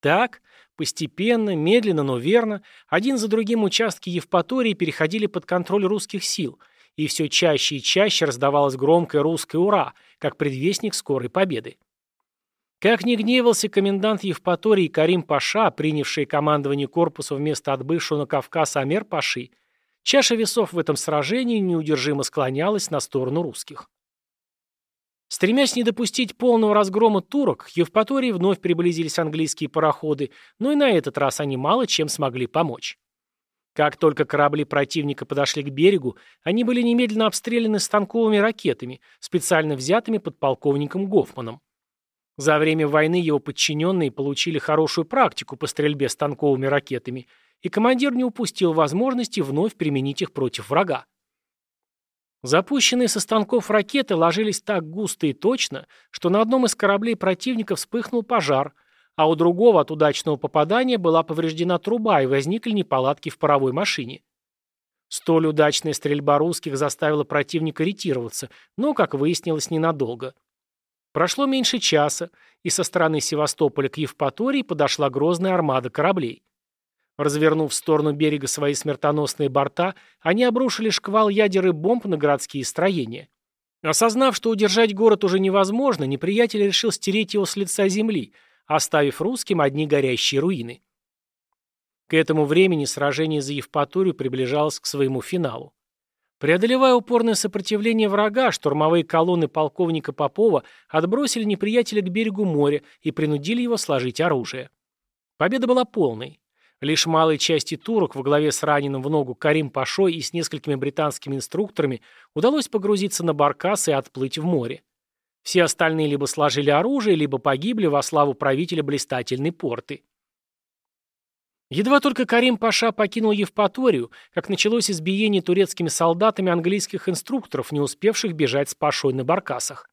Так, постепенно, медленно, но верно, один за другим участки Евпатории переходили под контроль русских сил, и все чаще и чаще раздавалось громкое русское «Ура!», как предвестник скорой победы. Как не гневался комендант Евпатории Карим Паша, принявший командование корпуса вместо отбывшего на Кавказ Амер Паши, чаша весов в этом сражении неудержимо склонялась на сторону русских. Стремясь не допустить полного разгрома турок, к Евпатории вновь приблизились английские пароходы, но и на этот раз они мало чем смогли помочь. Как только корабли противника подошли к берегу, они были немедленно обстреляны станковыми ракетами, специально взятыми подполковником Гофманом. За время войны его подчиненные получили хорошую практику по стрельбе станковыми ракетами, и командир не упустил возможности вновь применить их против врага. Запущенные со станков ракеты ложились так густо и точно, что на одном из кораблей противника вспыхнул пожар, а у другого от удачного попадания была повреждена труба и возникли неполадки в паровой машине. Столь удачная стрельба русских заставила противника ретироваться, но, как выяснилось, ненадолго. Прошло меньше часа, и со стороны Севастополя к Евпатории подошла грозная армада кораблей. Развернув в сторону берега свои смертоносные борта, они обрушили шквал ядер и бомб на городские строения. Осознав, что удержать город уже невозможно, неприятель решил стереть его с лица земли, оставив русским одни горящие руины. К этому времени сражение за Евпаторию приближалось к своему финалу. Преодолевая упорное сопротивление врага, штурмовые колонны полковника Попова отбросили неприятеля к берегу моря и принудили его сложить оружие. Победа была полной. Лишь малой части турок во главе с раненым в ногу Карим Пашой и с несколькими британскими инструкторами удалось погрузиться на баркас и отплыть в море. Все остальные либо сложили оружие, либо погибли во славу правителя блистательной порты. Едва только Карим Паша покинул Евпаторию, как началось избиение турецкими солдатами английских инструкторов, не успевших бежать с Пашой на баркасах.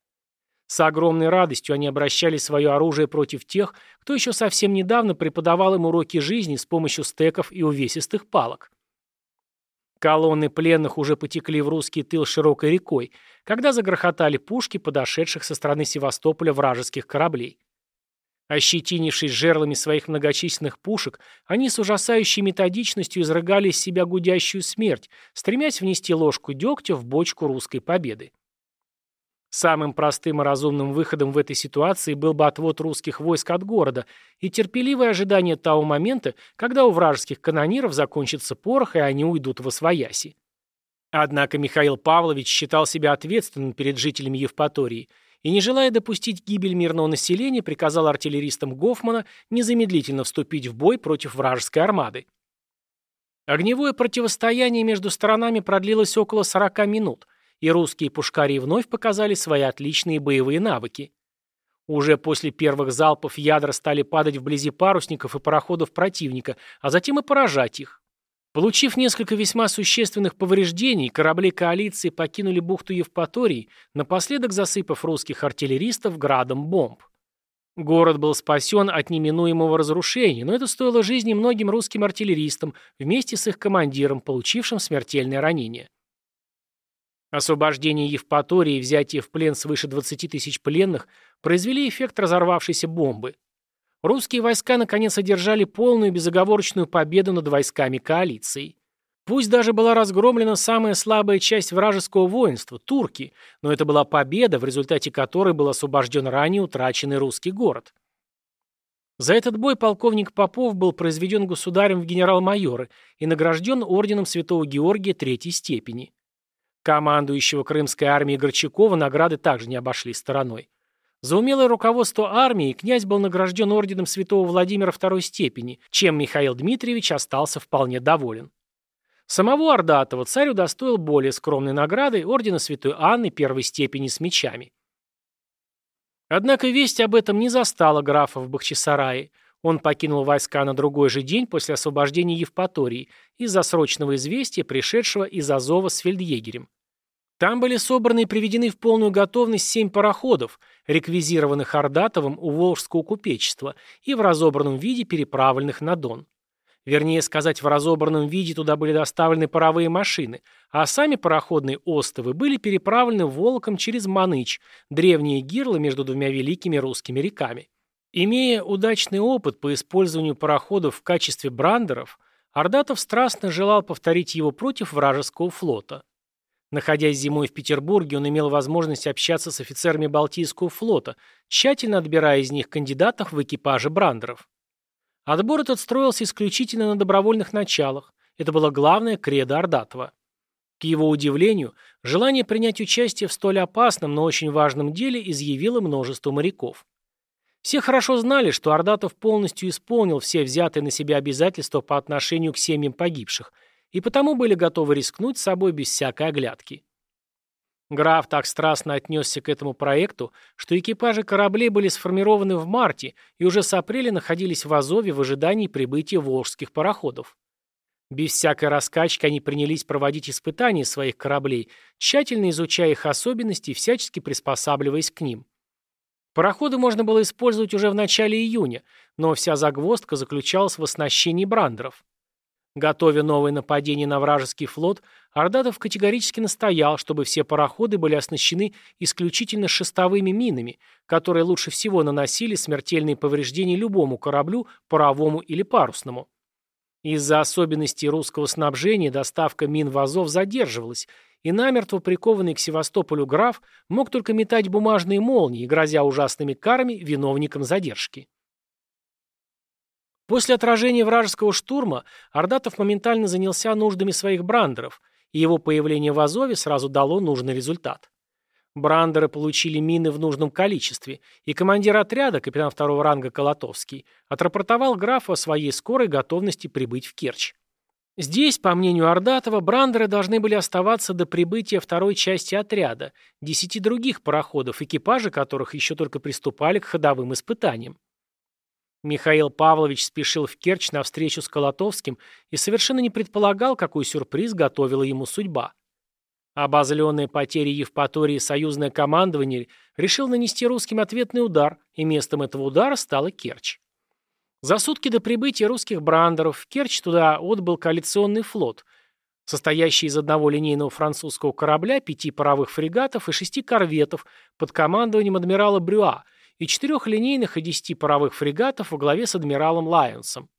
С огромной радостью они обращали свое оружие против тех, кто еще совсем недавно преподавал им уроки жизни с помощью стеков и увесистых палок. Колонны пленных уже потекли в русский тыл широкой рекой, когда загрохотали пушки подошедших со стороны Севастополя вражеских кораблей. Ощетинившись жерлами своих многочисленных пушек, они с ужасающей методичностью изрыгали из себя гудящую смерть, стремясь внести ложку дегтя в бочку русской победы. Самым простым и разумным выходом в этой ситуации был бы отвод русских войск от города и терпеливое ожидание того момента, когда у вражеских канониров закончится порох, и они уйдут в освояси. Однако Михаил Павлович считал себя ответственным перед жителями Евпатории и, не желая допустить гибель мирного населения, приказал артиллеристам Гофмана незамедлительно вступить в бой против вражеской армады. Огневое противостояние между сторонами продлилось около 40 минут – и русские пушкари вновь показали свои отличные боевые навыки. Уже после первых залпов ядра стали падать вблизи парусников и пароходов противника, а затем и поражать их. Получив несколько весьма существенных повреждений, корабли коалиции покинули бухту Евпатории, напоследок засыпав русских артиллеристов градом бомб. Город был спасен от неминуемого разрушения, но это стоило жизни многим русским артиллеристам вместе с их командиром, получившим смертельное ранение. Освобождение Евпатории и взятие в плен свыше 20 тысяч пленных произвели эффект разорвавшейся бомбы. Русские войска наконец одержали полную безоговорочную победу над войсками коалиции. Пусть даже была разгромлена самая слабая часть вражеского воинства – турки, но это была победа, в результате которой был освобожден ранее утраченный русский город. За этот бой полковник Попов был произведен государем в генерал-майоры и награжден орденом Святого Георгия Третьей степени. Командующего Крымской армией Горчакова награды также не обошли стороной. За умелое руководство армией князь был награжден орденом святого Владимира второй степени, чем Михаил Дмитриевич остался вполне доволен. Самого Ордатова царь удостоил более скромной награды ордена святой Анны первой степени с мечами. Однако весть об этом не застала графа в Бахчисарае. Он покинул войска на другой же день после освобождения Евпатории из-за срочного известия, пришедшего из Азова с фельдъегерем. Там были собраны и приведены в полную готовность семь пароходов, реквизированных Ордатовым у Волжского купечества и в разобранном виде переправленных на Дон. Вернее сказать, в разобранном виде туда были доставлены паровые машины, а сами пароходные остовы были переправлены волоком через Маныч, древние гирло между двумя великими русскими реками. Имея удачный опыт по использованию пароходов в качестве брандеров, Ордатов страстно желал повторить его против вражеского флота. Находясь зимой в Петербурге, он имел возможность общаться с офицерами Балтийского флота, тщательно отбирая из них кандидатов в экипаже брандеров. Отбор этот строился исключительно на добровольных началах. Это было главное кредо Ордатова. К его удивлению, желание принять участие в столь опасном, но очень важном деле изъявило множество моряков. Все хорошо знали, что Ордатов полностью исполнил все взятые на себя обязательства по отношению к семьям погибших – и потому были готовы рискнуть собой без всякой оглядки. Граф так страстно отнесся к этому проекту, что экипажи кораблей были сформированы в марте и уже с апреля находились в Азове в ожидании прибытия волжских пароходов. Без всякой раскачки они принялись проводить испытания своих кораблей, тщательно изучая их особенности и всячески приспосабливаясь к ним. Пароходы можно было использовать уже в начале июня, но вся загвоздка заключалась в оснащении брандеров. Готовя новое нападение на вражеский флот, Ордатов категорически настоял, чтобы все пароходы были оснащены исключительно шестовыми минами, которые лучше всего наносили смертельные повреждения любому кораблю, паровому или парусному. Из-за особенностей русского снабжения доставка мин в Азов задерживалась, и намертво прикованный к Севастополю граф мог только метать бумажные молнии, грозя ужасными карами виновникам задержки. После отражения вражеского штурма Ордатов моментально занялся нуждами своих брандеров, и его появление в Азове сразу дало нужный результат. Брандеры получили мины в нужном количестве, и командир отряда, капитан второго ранга Колотовский, отрапортовал графу о своей скорой готовности прибыть в Керчь. Здесь, по мнению Ордатова, брандеры должны были оставаться до прибытия второй части отряда, десяти других пароходов, экипажи которых еще только приступали к ходовым испытаниям. Михаил Павлович спешил в Керчь на встречу с Колотовским и совершенно не предполагал, какой сюрприз готовила ему судьба. Обозленное потери Евпатории союзное командование решил нанести русским ответный удар, и местом этого удара стала Керчь. За сутки до прибытия русских брандеров в Керчь туда отбыл коалиционный флот, состоящий из одного линейного французского корабля, пяти паровых фрегатов и шести корветов под командованием адмирала Брюа – и четырех линейных и десяти паровых фрегатов во главе с адмиралом Лайонсом.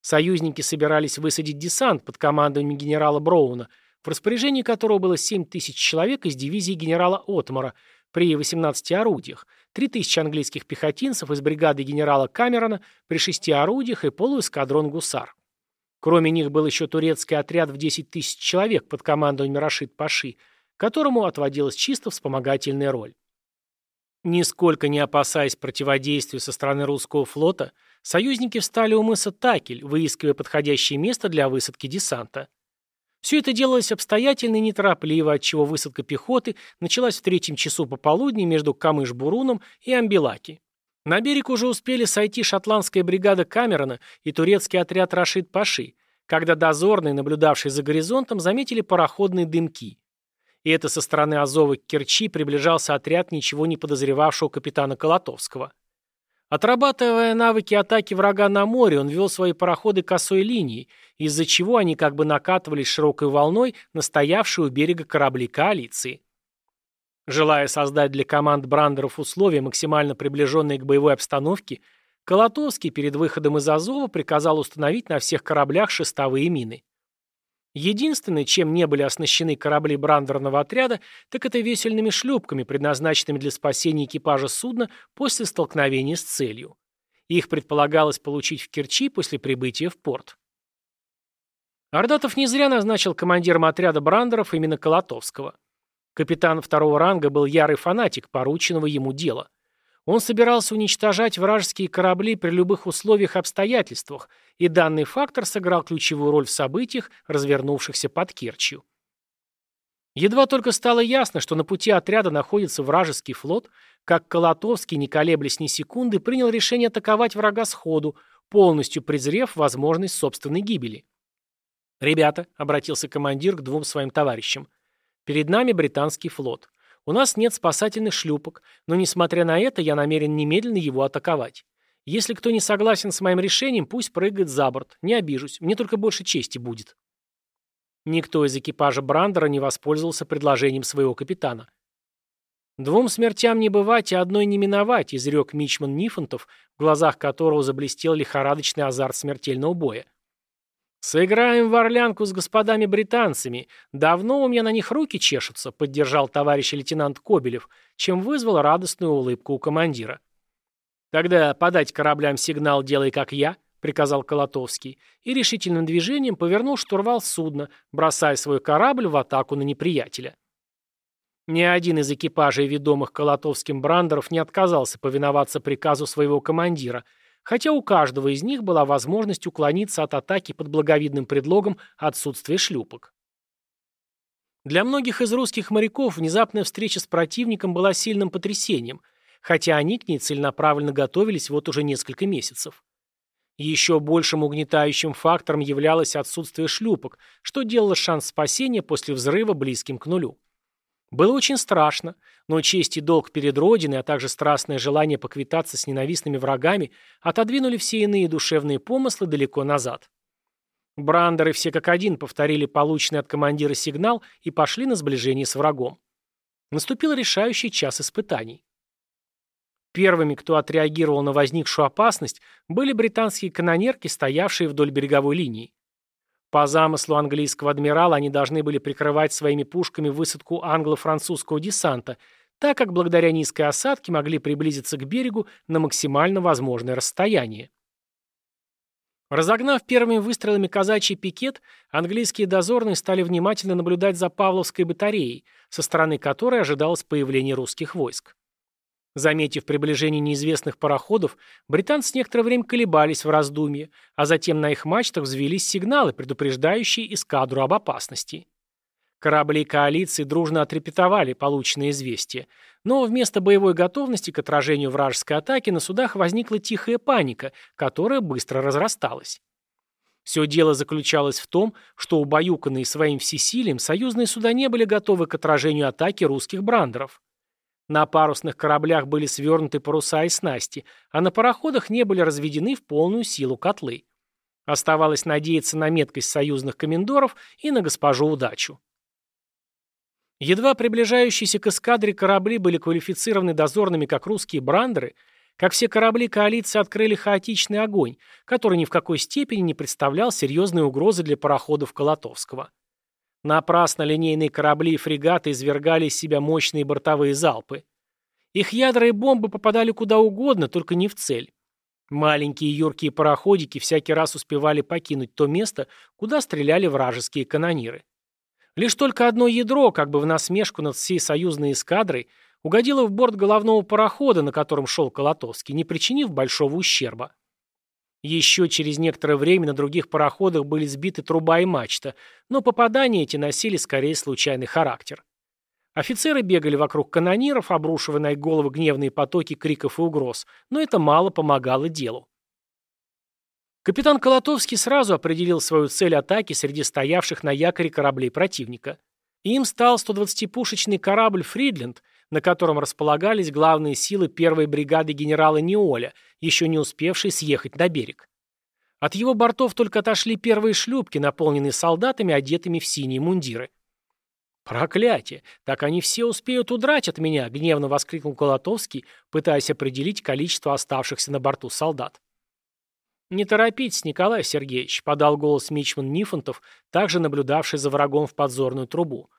Союзники собирались высадить десант под командованием генерала Броуна, в распоряжении которого было 7 тысяч человек из дивизии генерала Отмара при 18 орудиях, 3 тысячи английских пехотинцев из бригады генерала Камерона при 6 орудиях и полуэскадрон гусар. Кроме них был еще турецкий отряд в 10 тысяч человек под командованием Рашид Паши, которому отводилась чисто вспомогательная роль. Нисколько не опасаясь противодействия со стороны русского флота, союзники встали у мыса Такель, выискивая подходящее место для высадки десанта. Все это делалось обстоятельно и неторопливо, отчего высадка пехоты началась в третьем часу пополудни между Камыш-Буруном и Амбилаки. На берег уже успели сойти шотландская бригада Камерона и турецкий отряд Рашид-Паши, когда дозорные, наблюдавшие за горизонтом, заметили пароходные дымки и это со стороны Азова к Керчи приближался отряд ничего не подозревавшего капитана Колотовского. Отрабатывая навыки атаки врага на море, он вел свои пароходы косой линией, из-за чего они как бы накатывались широкой волной на стоявшие у берега корабли коалиции. Желая создать для команд брандеров условия, максимально приближенные к боевой обстановке, Колотовский перед выходом из Азова приказал установить на всех кораблях шестовые мины. Единственное, чем не были оснащены корабли брандерного отряда, так это весельными шлюпками, предназначенными для спасения экипажа судна после столкновения с целью. Их предполагалось получить в Керчи после прибытия в порт. Ордатов не зря назначил командиром отряда брандеров именно Колотовского. Капитан второго ранга был ярый фанатик порученного ему дела. Он собирался уничтожать вражеские корабли при любых условиях и обстоятельствах, и данный фактор сыграл ключевую роль в событиях, развернувшихся под Керчью. Едва только стало ясно, что на пути отряда находится вражеский флот, как Колотовский, не колеблясь ни секунды, принял решение атаковать врага сходу, полностью презрев возможность собственной гибели. «Ребята», — обратился командир к двум своим товарищам, — «перед нами британский флот. У нас нет спасательных шлюпок, но, несмотря на это, я намерен немедленно его атаковать. Если кто не согласен с моим решением, пусть прыгает за борт. Не обижусь, мне только больше чести будет». Никто из экипажа Брандера не воспользовался предложением своего капитана. «Двум смертям не бывать и одной не миновать», — изрек Мичман Нифонтов, в глазах которого заблестел лихорадочный азарт смертельного боя. «Сыграем в орлянку с господами-британцами. Давно у меня на них руки чешутся», — поддержал товарищ лейтенант Кобелев, чем вызвал радостную улыбку у командира. «Тогда подать кораблям сигнал «делай как я», — приказал Колотовский, и решительным движением повернул штурвал судна, бросая свой корабль в атаку на неприятеля. Ни один из экипажей, ведомых Колотовским брандеров, не отказался повиноваться приказу своего командира — хотя у каждого из них была возможность уклониться от атаки под благовидным предлогом отсутствия шлюпок. Для многих из русских моряков внезапная встреча с противником была сильным потрясением, хотя они к ней целенаправленно готовились вот уже несколько месяцев. Еще большим угнетающим фактором являлось отсутствие шлюпок, что делало шанс спасения после взрыва близким к нулю. Было очень страшно, но честь и долг перед Родиной, а также страстное желание поквитаться с ненавистными врагами отодвинули все иные душевные помыслы далеко назад. Брандеры все как один повторили полученный от командира сигнал и пошли на сближение с врагом. Наступил решающий час испытаний. Первыми, кто отреагировал на возникшую опасность, были британские канонерки, стоявшие вдоль береговой линии. По замыслу английского адмирала они должны были прикрывать своими пушками высадку англо-французского десанта, так как благодаря низкой осадке могли приблизиться к берегу на максимально возможное расстояние. Разогнав первыми выстрелами казачий пикет, английские дозорные стали внимательно наблюдать за Павловской батареей, со стороны которой ожидалось появление русских войск. Заметив приближение неизвестных пароходов, британцы некоторое время колебались в раздумье, а затем на их мачтах взвелись сигналы, предупреждающие эскадру об опасности. Корабли коалиции дружно отрепетовали полученное известие, но вместо боевой готовности к отражению вражеской атаки на судах возникла тихая паника, которая быстро разрасталась. Все дело заключалось в том, что убаюканные своим всесилием союзные суда не были готовы к отражению атаки русских брандеров. На парусных кораблях были свернуты паруса и снасти, а на пароходах не были разведены в полную силу котлы. Оставалось надеяться на меткость союзных комендоров и на госпожу удачу. Едва приближающиеся к эскадре корабли были квалифицированы дозорными как русские брандеры, как все корабли коалиции открыли хаотичный огонь, который ни в какой степени не представлял серьезной угрозы для пароходов Колотовского. Напрасно линейные корабли и фрегаты извергали из себя мощные бортовые залпы. Их ядра и бомбы попадали куда угодно, только не в цель. Маленькие юркие пароходики всякий раз успевали покинуть то место, куда стреляли вражеские канониры. Лишь только одно ядро, как бы в насмешку над всей союзной эскадрой, угодило в борт головного парохода, на котором шел Колотовский, не причинив большого ущерба. Еще через некоторое время на других пароходах были сбиты труба и мачта, но попадания эти носили скорее случайный характер. Офицеры бегали вокруг канониров, обрушивая на их головы гневные потоки криков и угроз, но это мало помогало делу. Капитан Колотовский сразу определил свою цель атаки среди стоявших на якоре кораблей противника. Им стал 120-пушечный корабль «Фридленд», на котором располагались главные силы первой бригады генерала Неоля, еще не успевшей съехать на берег. От его бортов только отошли первые шлюпки, наполненные солдатами, одетыми в синие мундиры. «Проклятие! Так они все успеют удрать от меня!» — гневно воскликнул Колотовский, пытаясь определить количество оставшихся на борту солдат. «Не торопитесь, Николай Сергеевич», — подал голос Мичман Нифонтов, также наблюдавший за врагом в подзорную трубу.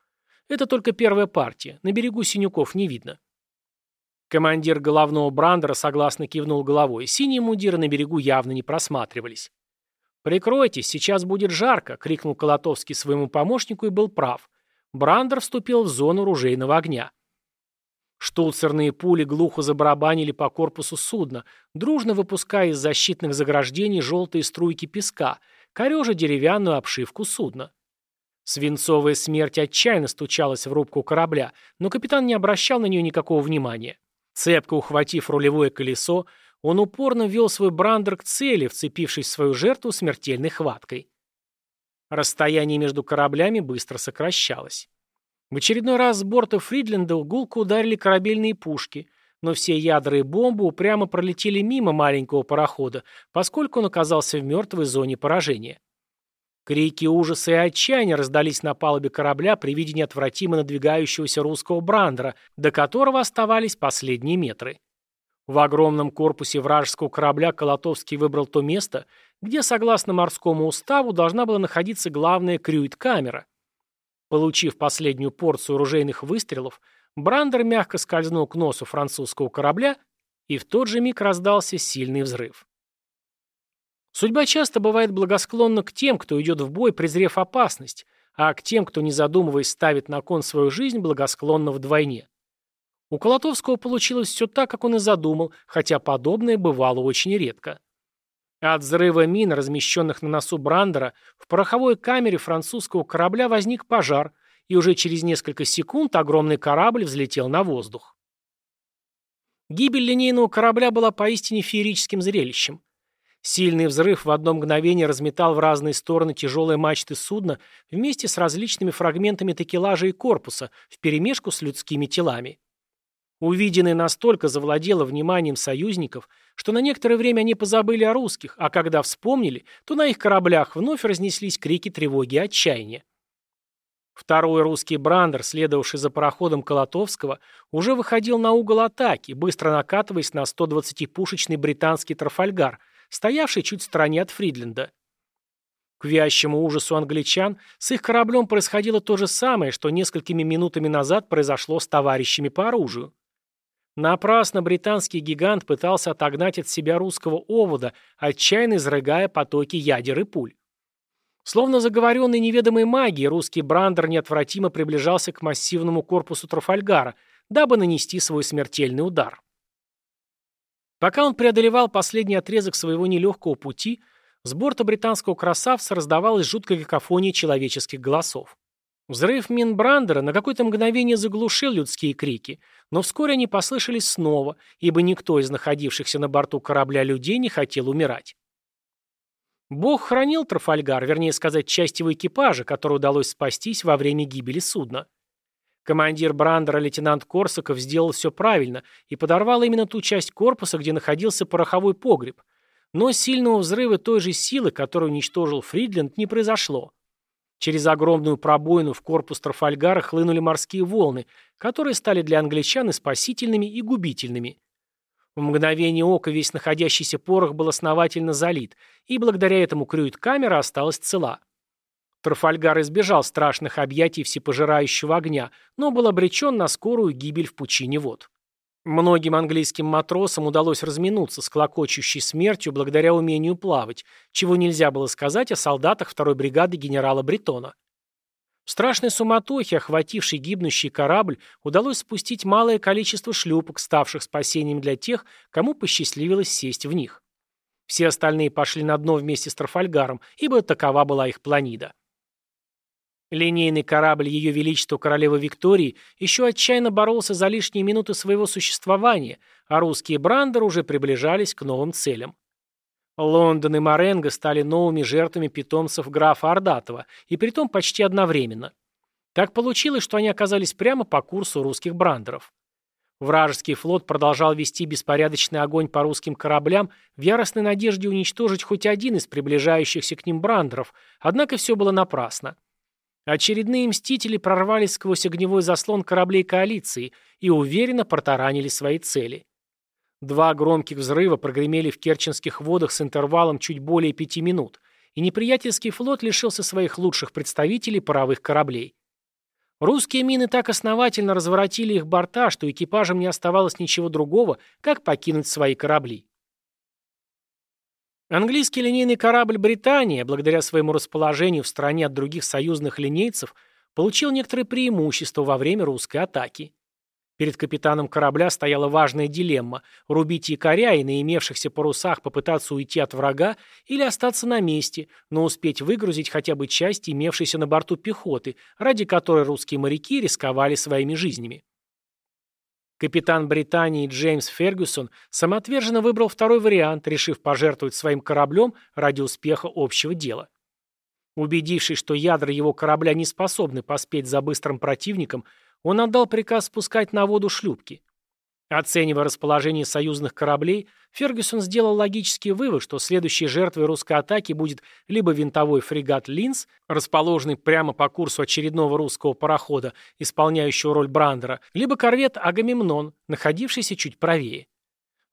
Это только первая партия. На берегу синюков не видно. Командир головного брандера согласно кивнул головой. Синие мундиры на берегу явно не просматривались. «Прикройтесь, сейчас будет жарко!» — крикнул Колотовский своему помощнику и был прав. Брандер вступил в зону ружейного огня. Штуцерные пули глухо забарабанили по корпусу судна, дружно выпуская из защитных заграждений желтые струйки песка, корежа деревянную обшивку судна. Свинцовая смерть отчаянно стучалась в рубку корабля, но капитан не обращал на нее никакого внимания. Цепко ухватив рулевое колесо, он упорно вел свой брандер к цели, вцепившись в свою жертву смертельной хваткой. Расстояние между кораблями быстро сокращалось. В очередной раз с борта Фридленда гулко ударили корабельные пушки, но все ядра и бомбы упрямо пролетели мимо маленького парохода, поскольку он оказался в мертвой зоне поражения. Крики ужаса и отчаяния раздались на палубе корабля при виде неотвратимо надвигающегося русского брандера, до которого оставались последние метры. В огромном корпусе вражеского корабля Колотовский выбрал то место, где, согласно морскому уставу, должна была находиться главная крюит-камера. Получив последнюю порцию оружейных выстрелов, Брандер мягко скользнул к носу французского корабля, и в тот же миг раздался сильный взрыв. Судьба часто бывает благосклонна к тем, кто идет в бой, презрев опасность, а к тем, кто, не задумываясь, ставит на кон свою жизнь, благосклонна вдвойне. У Колотовского получилось все так, как он и задумал, хотя подобное бывало очень редко. От взрыва мин, размещенных на носу Брандера, в пороховой камере французского корабля возник пожар, и уже через несколько секунд огромный корабль взлетел на воздух. Гибель линейного корабля была поистине феерическим зрелищем. Сильный взрыв в одно мгновение разметал в разные стороны тяжелые мачты судна вместе с различными фрагментами такелажа и корпуса, вперемешку с людскими телами. Увиденное настолько завладело вниманием союзников, что на некоторое время они позабыли о русских, а когда вспомнили, то на их кораблях вновь разнеслись крики тревоги и отчаяния. Второй русский брандер, следовавший за пароходом Колотовского, уже выходил на угол атаки, быстро накатываясь на 120-пушечный британский Трафальгар, стоявший чуть в стороне от Фридленда. К вящему ужасу англичан с их кораблем происходило то же самое, что несколькими минутами назад произошло с товарищами по оружию. Напрасно британский гигант пытался отогнать от себя русского овода, отчаянно изрыгая потоки ядер и пуль. Словно заговоренный неведомой магией, русский брандер неотвратимо приближался к массивному корпусу Трафальгара, дабы нанести свой смертельный удар. Пока он преодолевал последний отрезок своего нелегкого пути, с борта британского красавца раздавалась жуткая какофония человеческих голосов. Взрыв Минбрандера на какое-то мгновение заглушил людские крики, но вскоре они послышались снова, ибо никто из находившихся на борту корабля людей не хотел умирать. Бог хранил Трафальгар, вернее сказать, часть его экипажа, которой удалось спастись во время гибели судна. Командир Брандера лейтенант Корсаков сделал все правильно и подорвал именно ту часть корпуса, где находился пороховой погреб. Но сильного взрыва той же силы, которую уничтожил Фридленд, не произошло. Через огромную пробоину в корпус Трафальгара хлынули морские волны, которые стали для англичан и спасительными, и губительными. В мгновение ока весь находящийся порох был основательно залит, и благодаря этому крюит-камера осталась цела. Трафальгар избежал страшных объятий всепожирающего огня, но был обречен на скорую гибель в пучине вод. Многим английским матросам удалось разминуться с клокочущей смертью благодаря умению плавать, чего нельзя было сказать о солдатах второй бригады генерала Бретона. В страшной суматохе, охватившей гибнущий корабль, удалось спустить малое количество шлюпок, ставших спасением для тех, кому посчастливилось сесть в них. Все остальные пошли на дно вместе с Трафальгаром, ибо такова была их планида. Линейный корабль Ее Величества Королевы Виктории еще отчаянно боролся за лишние минуты своего существования, а русские брандеры уже приближались к новым целям. Лондон и Маренго стали новыми жертвами питомцев графа Ордатова, и притом почти одновременно. Так получилось, что они оказались прямо по курсу русских брандеров. Вражеский флот продолжал вести беспорядочный огонь по русским кораблям в яростной надежде уничтожить хоть один из приближающихся к ним брандеров, однако все было напрасно. Очередные мстители прорвались сквозь огневой заслон кораблей коалиции и уверенно протаранили свои цели. Два громких взрыва прогремели в керченских водах с интервалом чуть более пяти минут, и неприятельский флот лишился своих лучших представителей паровых кораблей. Русские мины так основательно разворотили их борта, что экипажам не оставалось ничего другого, как покинуть свои корабли. Английский линейный корабль «Британия», благодаря своему расположению в стороне от других союзных линейцев, получил некоторые преимущества во время русской атаки. Перед капитаном корабля стояла важная дилемма – рубить якоря и на имевшихся парусах попытаться уйти от врага или остаться на месте, но успеть выгрузить хотя бы часть имевшейся на борту пехоты, ради которой русские моряки рисковали своими жизнями. Капитан Британии Джеймс Фергюсон самоотверженно выбрал второй вариант, решив пожертвовать своим кораблем ради успеха общего дела. Убедившись, что ядра его корабля не способны поспеть за быстрым противником, он отдал приказ спускать на воду шлюпки. Оценивая расположение союзных кораблей, Фергюсон сделал логический вывод, что следующей жертвой русской атаки будет либо винтовой фрегат «Линз», расположенный прямо по курсу очередного русского парохода, исполняющего роль Брандера, либо корвет «Агамемнон», находившийся чуть правее.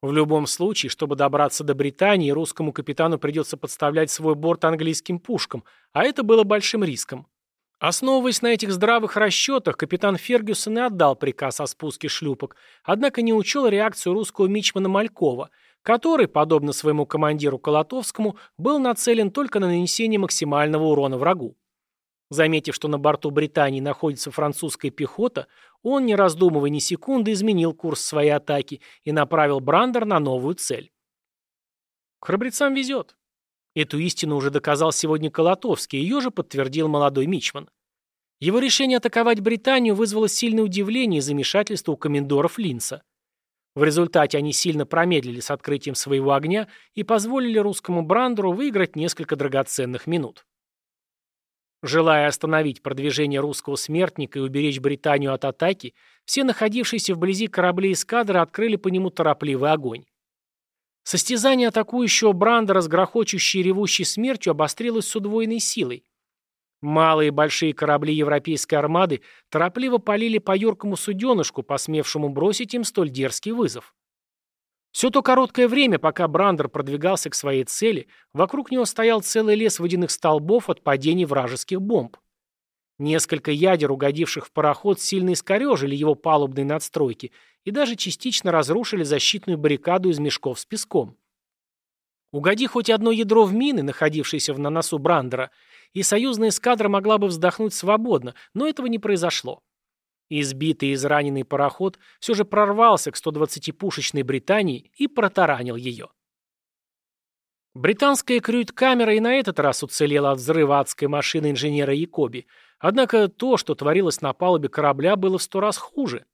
В любом случае, чтобы добраться до Британии, русскому капитану придется подставлять свой борт английским пушкам, а это было большим риском. Основываясь на этих здравых расчетах, капитан Фергюсон и отдал приказ о спуске шлюпок, однако не учел реакцию русского мичмана Малькова, который, подобно своему командиру Колотовскому, был нацелен только на нанесение максимального урона врагу. Заметив, что на борту Британии находится французская пехота, он, не раздумывая ни секунды, изменил курс своей атаки и направил Брандер на новую цель. Храбрецам везет. Эту истину уже доказал сегодня Колотовский, ее же подтвердил молодой Мичман. Его решение атаковать Британию вызвало сильное удивление и замешательство у комендоров Линца. В результате они сильно промедлили с открытием своего огня и позволили русскому Брандеру выиграть несколько драгоценных минут. Желая остановить продвижение русского смертника и уберечь Британию от атаки, все находившиеся вблизи корабли эскадры открыли по нему торопливый огонь. Состязание атакующего Брандера с грохочущей и ревущей смертью обострилось с удвоенной силой. Малые и большие корабли европейской армады торопливо полили по юркому суденышку, посмевшему бросить им столь дерзкий вызов. Все то короткое время, пока Брандер продвигался к своей цели, вокруг него стоял целый лес водяных столбов от падений вражеских бомб. Несколько ядер, угодивших в пароход, сильно искорежили его палубные надстройки и даже частично разрушили защитную баррикаду из мешков с песком. Угоди хоть одно ядро в мины, находившееся на носу Брандера, и союзная эскадра могла бы вздохнуть свободно, но этого не произошло. Избитый и израненный пароход все же прорвался к 120-пушечной Британии и протаранил ее. Британская крюйт-камера и на этот раз уцелела от взрыва адской машины инженера Якоби, однако то, что творилось на палубе корабля, было в сто раз хуже.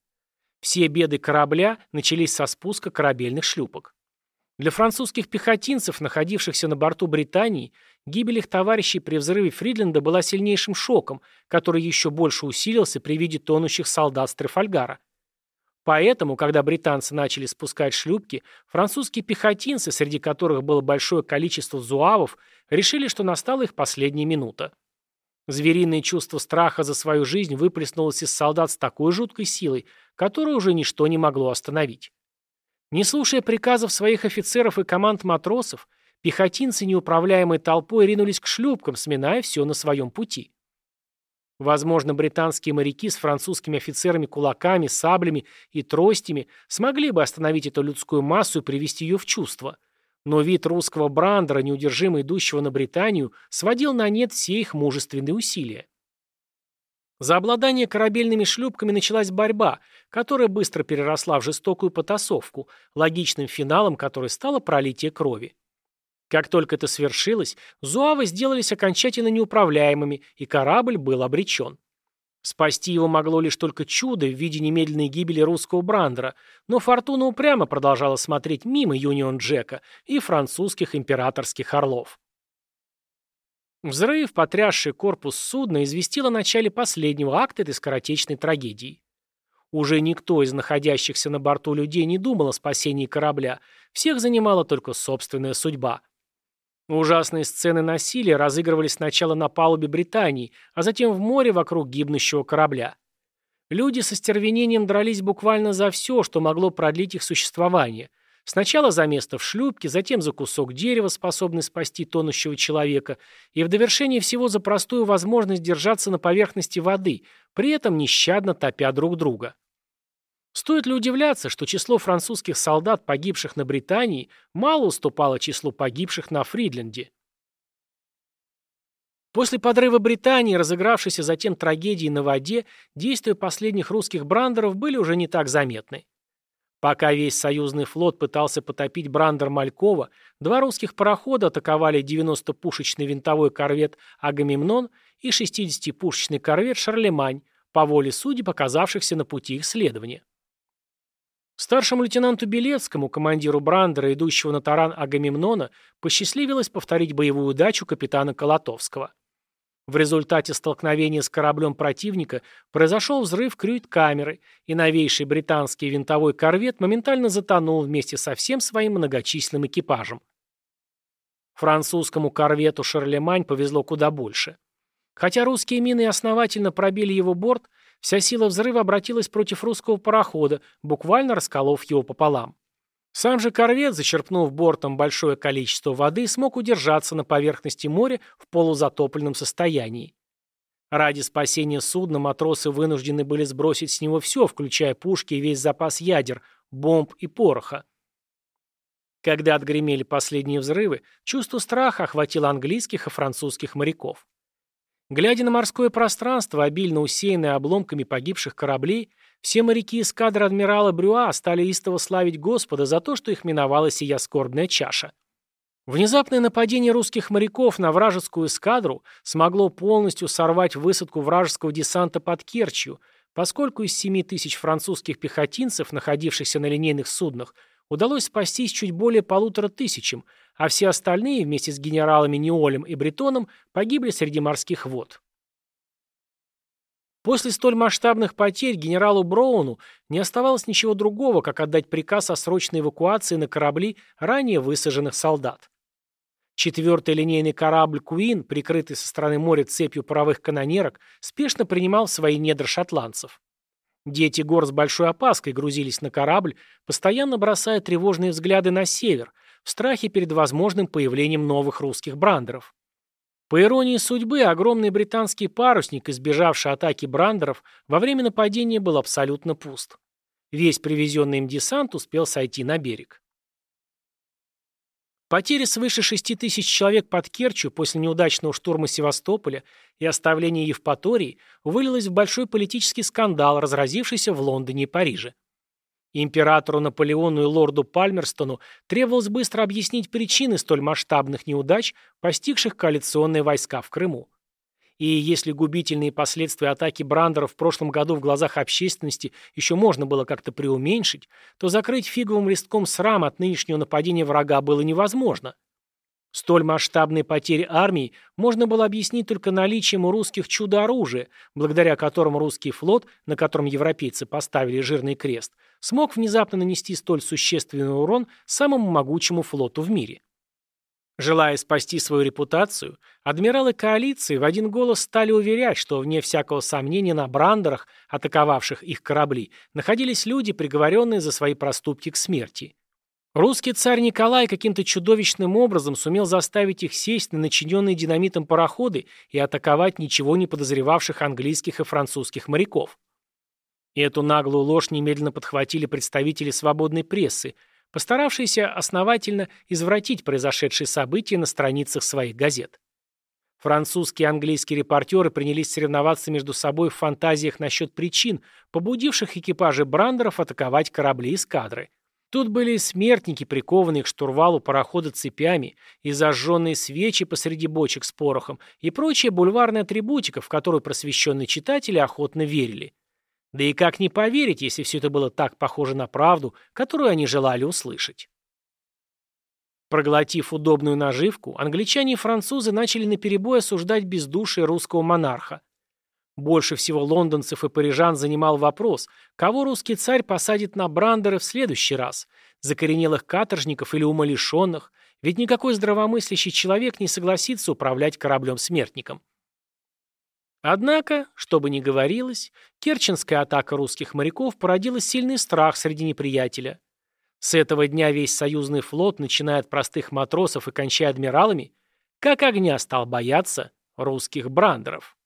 Все беды корабля начались со спуска корабельных шлюпок. Для французских пехотинцев, находившихся на борту Британии, гибель их товарищей при взрыве Фридленда была сильнейшим шоком, который еще больше усилился при виде тонущих солдат с Трефальгара. Поэтому, когда британцы начали спускать шлюпки, французские пехотинцы, среди которых было большое количество зуавов, решили, что настала их последняя минута. Звериное чувство страха за свою жизнь выплеснулось из солдат с такой жуткой силой, которую уже ничто не могло остановить. Не слушая приказов своих офицеров и команд матросов, пехотинцы неуправляемой толпой ринулись к шлюпкам, сминая все на своем пути. Возможно, британские моряки с французскими офицерами кулаками, саблями и тростями смогли бы остановить эту людскую массу и привести ее в чувство. Но вид русского брандера, неудержимо идущего на Британию, сводил на нет все их мужественные усилия. За обладание корабельными шлюпками началась борьба, которая быстро переросла в жестокую потасовку, логичным финалом которой стало пролитие крови. Как только это свершилось, зуавы сделались окончательно неуправляемыми, и корабль был обречен. Спасти его могло лишь только чудо в виде немедленной гибели русского брандера, но фортуна упрямо продолжала смотреть мимо Юнион Джека и французских императорских орлов. Взрыв, потрясший корпус судна, известил о начале последнего акта этой скоротечной трагедии. Уже никто из находящихся на борту людей не думал о спасении корабля, всех занимала только собственная судьба. Ужасные сцены насилия разыгрывались сначала на палубе Британии, а затем в море вокруг гибнущего корабля. Люди со стервенением дрались буквально за все, что могло продлить их существование. Сначала за место в шлюпке, затем за кусок дерева, способный спасти тонущего человека, и в довершение всего за простую возможность держаться на поверхности воды, при этом нещадно топя друг друга. Стоит ли удивляться, что число французских солдат, погибших на Британии, мало уступало числу погибших на Фридленде? После подрыва Британии, разыгравшейся затем трагедии на воде, действия последних русских брандеров были уже не так заметны. Пока весь союзный флот пытался потопить брандер Малькова, два русских парохода атаковали 90-пушечный винтовой корвет «Агамемнон» и 60-пушечный корвет «Шарлемань», по воле судеб, оказавшихся на пути их следования. Старшему лейтенанту Белецкому, командиру Брандера, идущего на таран Агамемнона, посчастливилось повторить боевую удачу капитана Колотовского. В результате столкновения с кораблем противника произошел взрыв крюит-камеры, и новейший британский винтовой корвет моментально затонул вместе со всем своим многочисленным экипажем. Французскому корвету «Шарлемань» повезло куда больше. Хотя русские мины основательно пробили его борт, вся сила взрыва обратилась против русского парохода, буквально расколов его пополам. Сам же корвет, зачерпнув бортом большое количество воды, смог удержаться на поверхности моря в полузатопленном состоянии. Ради спасения судна матросы вынуждены были сбросить с него все, включая пушки и весь запас ядер, бомб и пороха. Когда отгремели последние взрывы, чувство страха охватило английских и французских моряков. Глядя на морское пространство, обильно усеянное обломками погибших кораблей, все моряки эскадры адмирала Брюа стали истово славить Господа за то, что их миновала сия скорбная чаша. Внезапное нападение русских моряков на вражескую эскадру смогло полностью сорвать высадку вражеского десанта под Керчью, поскольку из 7 тысяч французских пехотинцев, находившихся на линейных суднах, удалось спастись чуть более полутора тысячам, а все остальные, вместе с генералами Неолем и Бретоном, погибли среди морских вод. После столь масштабных потерь генералу Броуну не оставалось ничего другого, как отдать приказ о срочной эвакуации на корабли ранее высаженных солдат. Четвертый линейный корабль «Куин», прикрытый со стороны моря цепью паровых канонерок, спешно принимал свои недра шотландцев. Дети гор с большой опаской грузились на корабль, постоянно бросая тревожные взгляды на север, в страхе перед возможным появлением новых русских брандеров. По иронии судьбы, огромный британский парусник, избежавший атаки брандеров, во время нападения был абсолютно пуст. Весь привезенный им десант успел сойти на берег. Потери свыше 6 тысяч человек под Керчью после неудачного штурма Севастополя и оставления Евпатории вылилось в большой политический скандал, разразившийся в Лондоне и Париже. Императору Наполеону и лорду Пальмерстону требовалось быстро объяснить причины столь масштабных неудач, постигших коалиционные войска в Крыму. И если губительные последствия атаки Брандера в прошлом году в глазах общественности еще можно было как-то преуменьшить, то закрыть фиговым листком срам от нынешнего нападения врага было невозможно. Столь масштабные потери армии можно было объяснить только наличием у русских чудо-оружия, благодаря которому русский флот, на котором европейцы поставили жирный крест, смог внезапно нанести столь существенный урон самому могучему флоту в мире. Желая спасти свою репутацию, адмиралы коалиции в один голос стали уверять, что, вне всякого сомнения, на брандерах, атаковавших их корабли, находились люди, приговоренные за свои проступки к смерти. Русский царь Николай каким-то чудовищным образом сумел заставить их сесть на начиненные динамитом пароходы и атаковать ничего не подозревавших английских и французских моряков. И эту наглую ложь немедленно подхватили представители свободной прессы, постаравшиеся основательно извратить произошедшие события на страницах своих газет. Французские и английские репортеры принялись соревноваться между собой в фантазиях насчет причин, побудивших экипажи брандеров атаковать корабли эскадры. Тут были смертники, прикованные к штурвалу парохода цепями, и зажженные свечи посреди бочек с порохом, и прочая бульварная атрибутика, в которую просвещенные читатели охотно верили. Да и как не поверить, если все это было так похоже на правду, которую они желали услышать. Проглотив удобную наживку, англичане и французы начали наперебой осуждать бездушие русского монарха. Больше всего лондонцев и парижан занимал вопрос, кого русский царь посадит на брандеры в следующий раз – закоренелых каторжников или умалишенных, ведь никакой здравомыслящий человек не согласится управлять кораблем-смертником. Однако, что бы ни говорилось, керченская атака русских моряков породила сильный страх среди неприятеля. С этого дня весь союзный флот, начиная от простых матросов и кончая адмиралами, как огня стал бояться русских брандеров.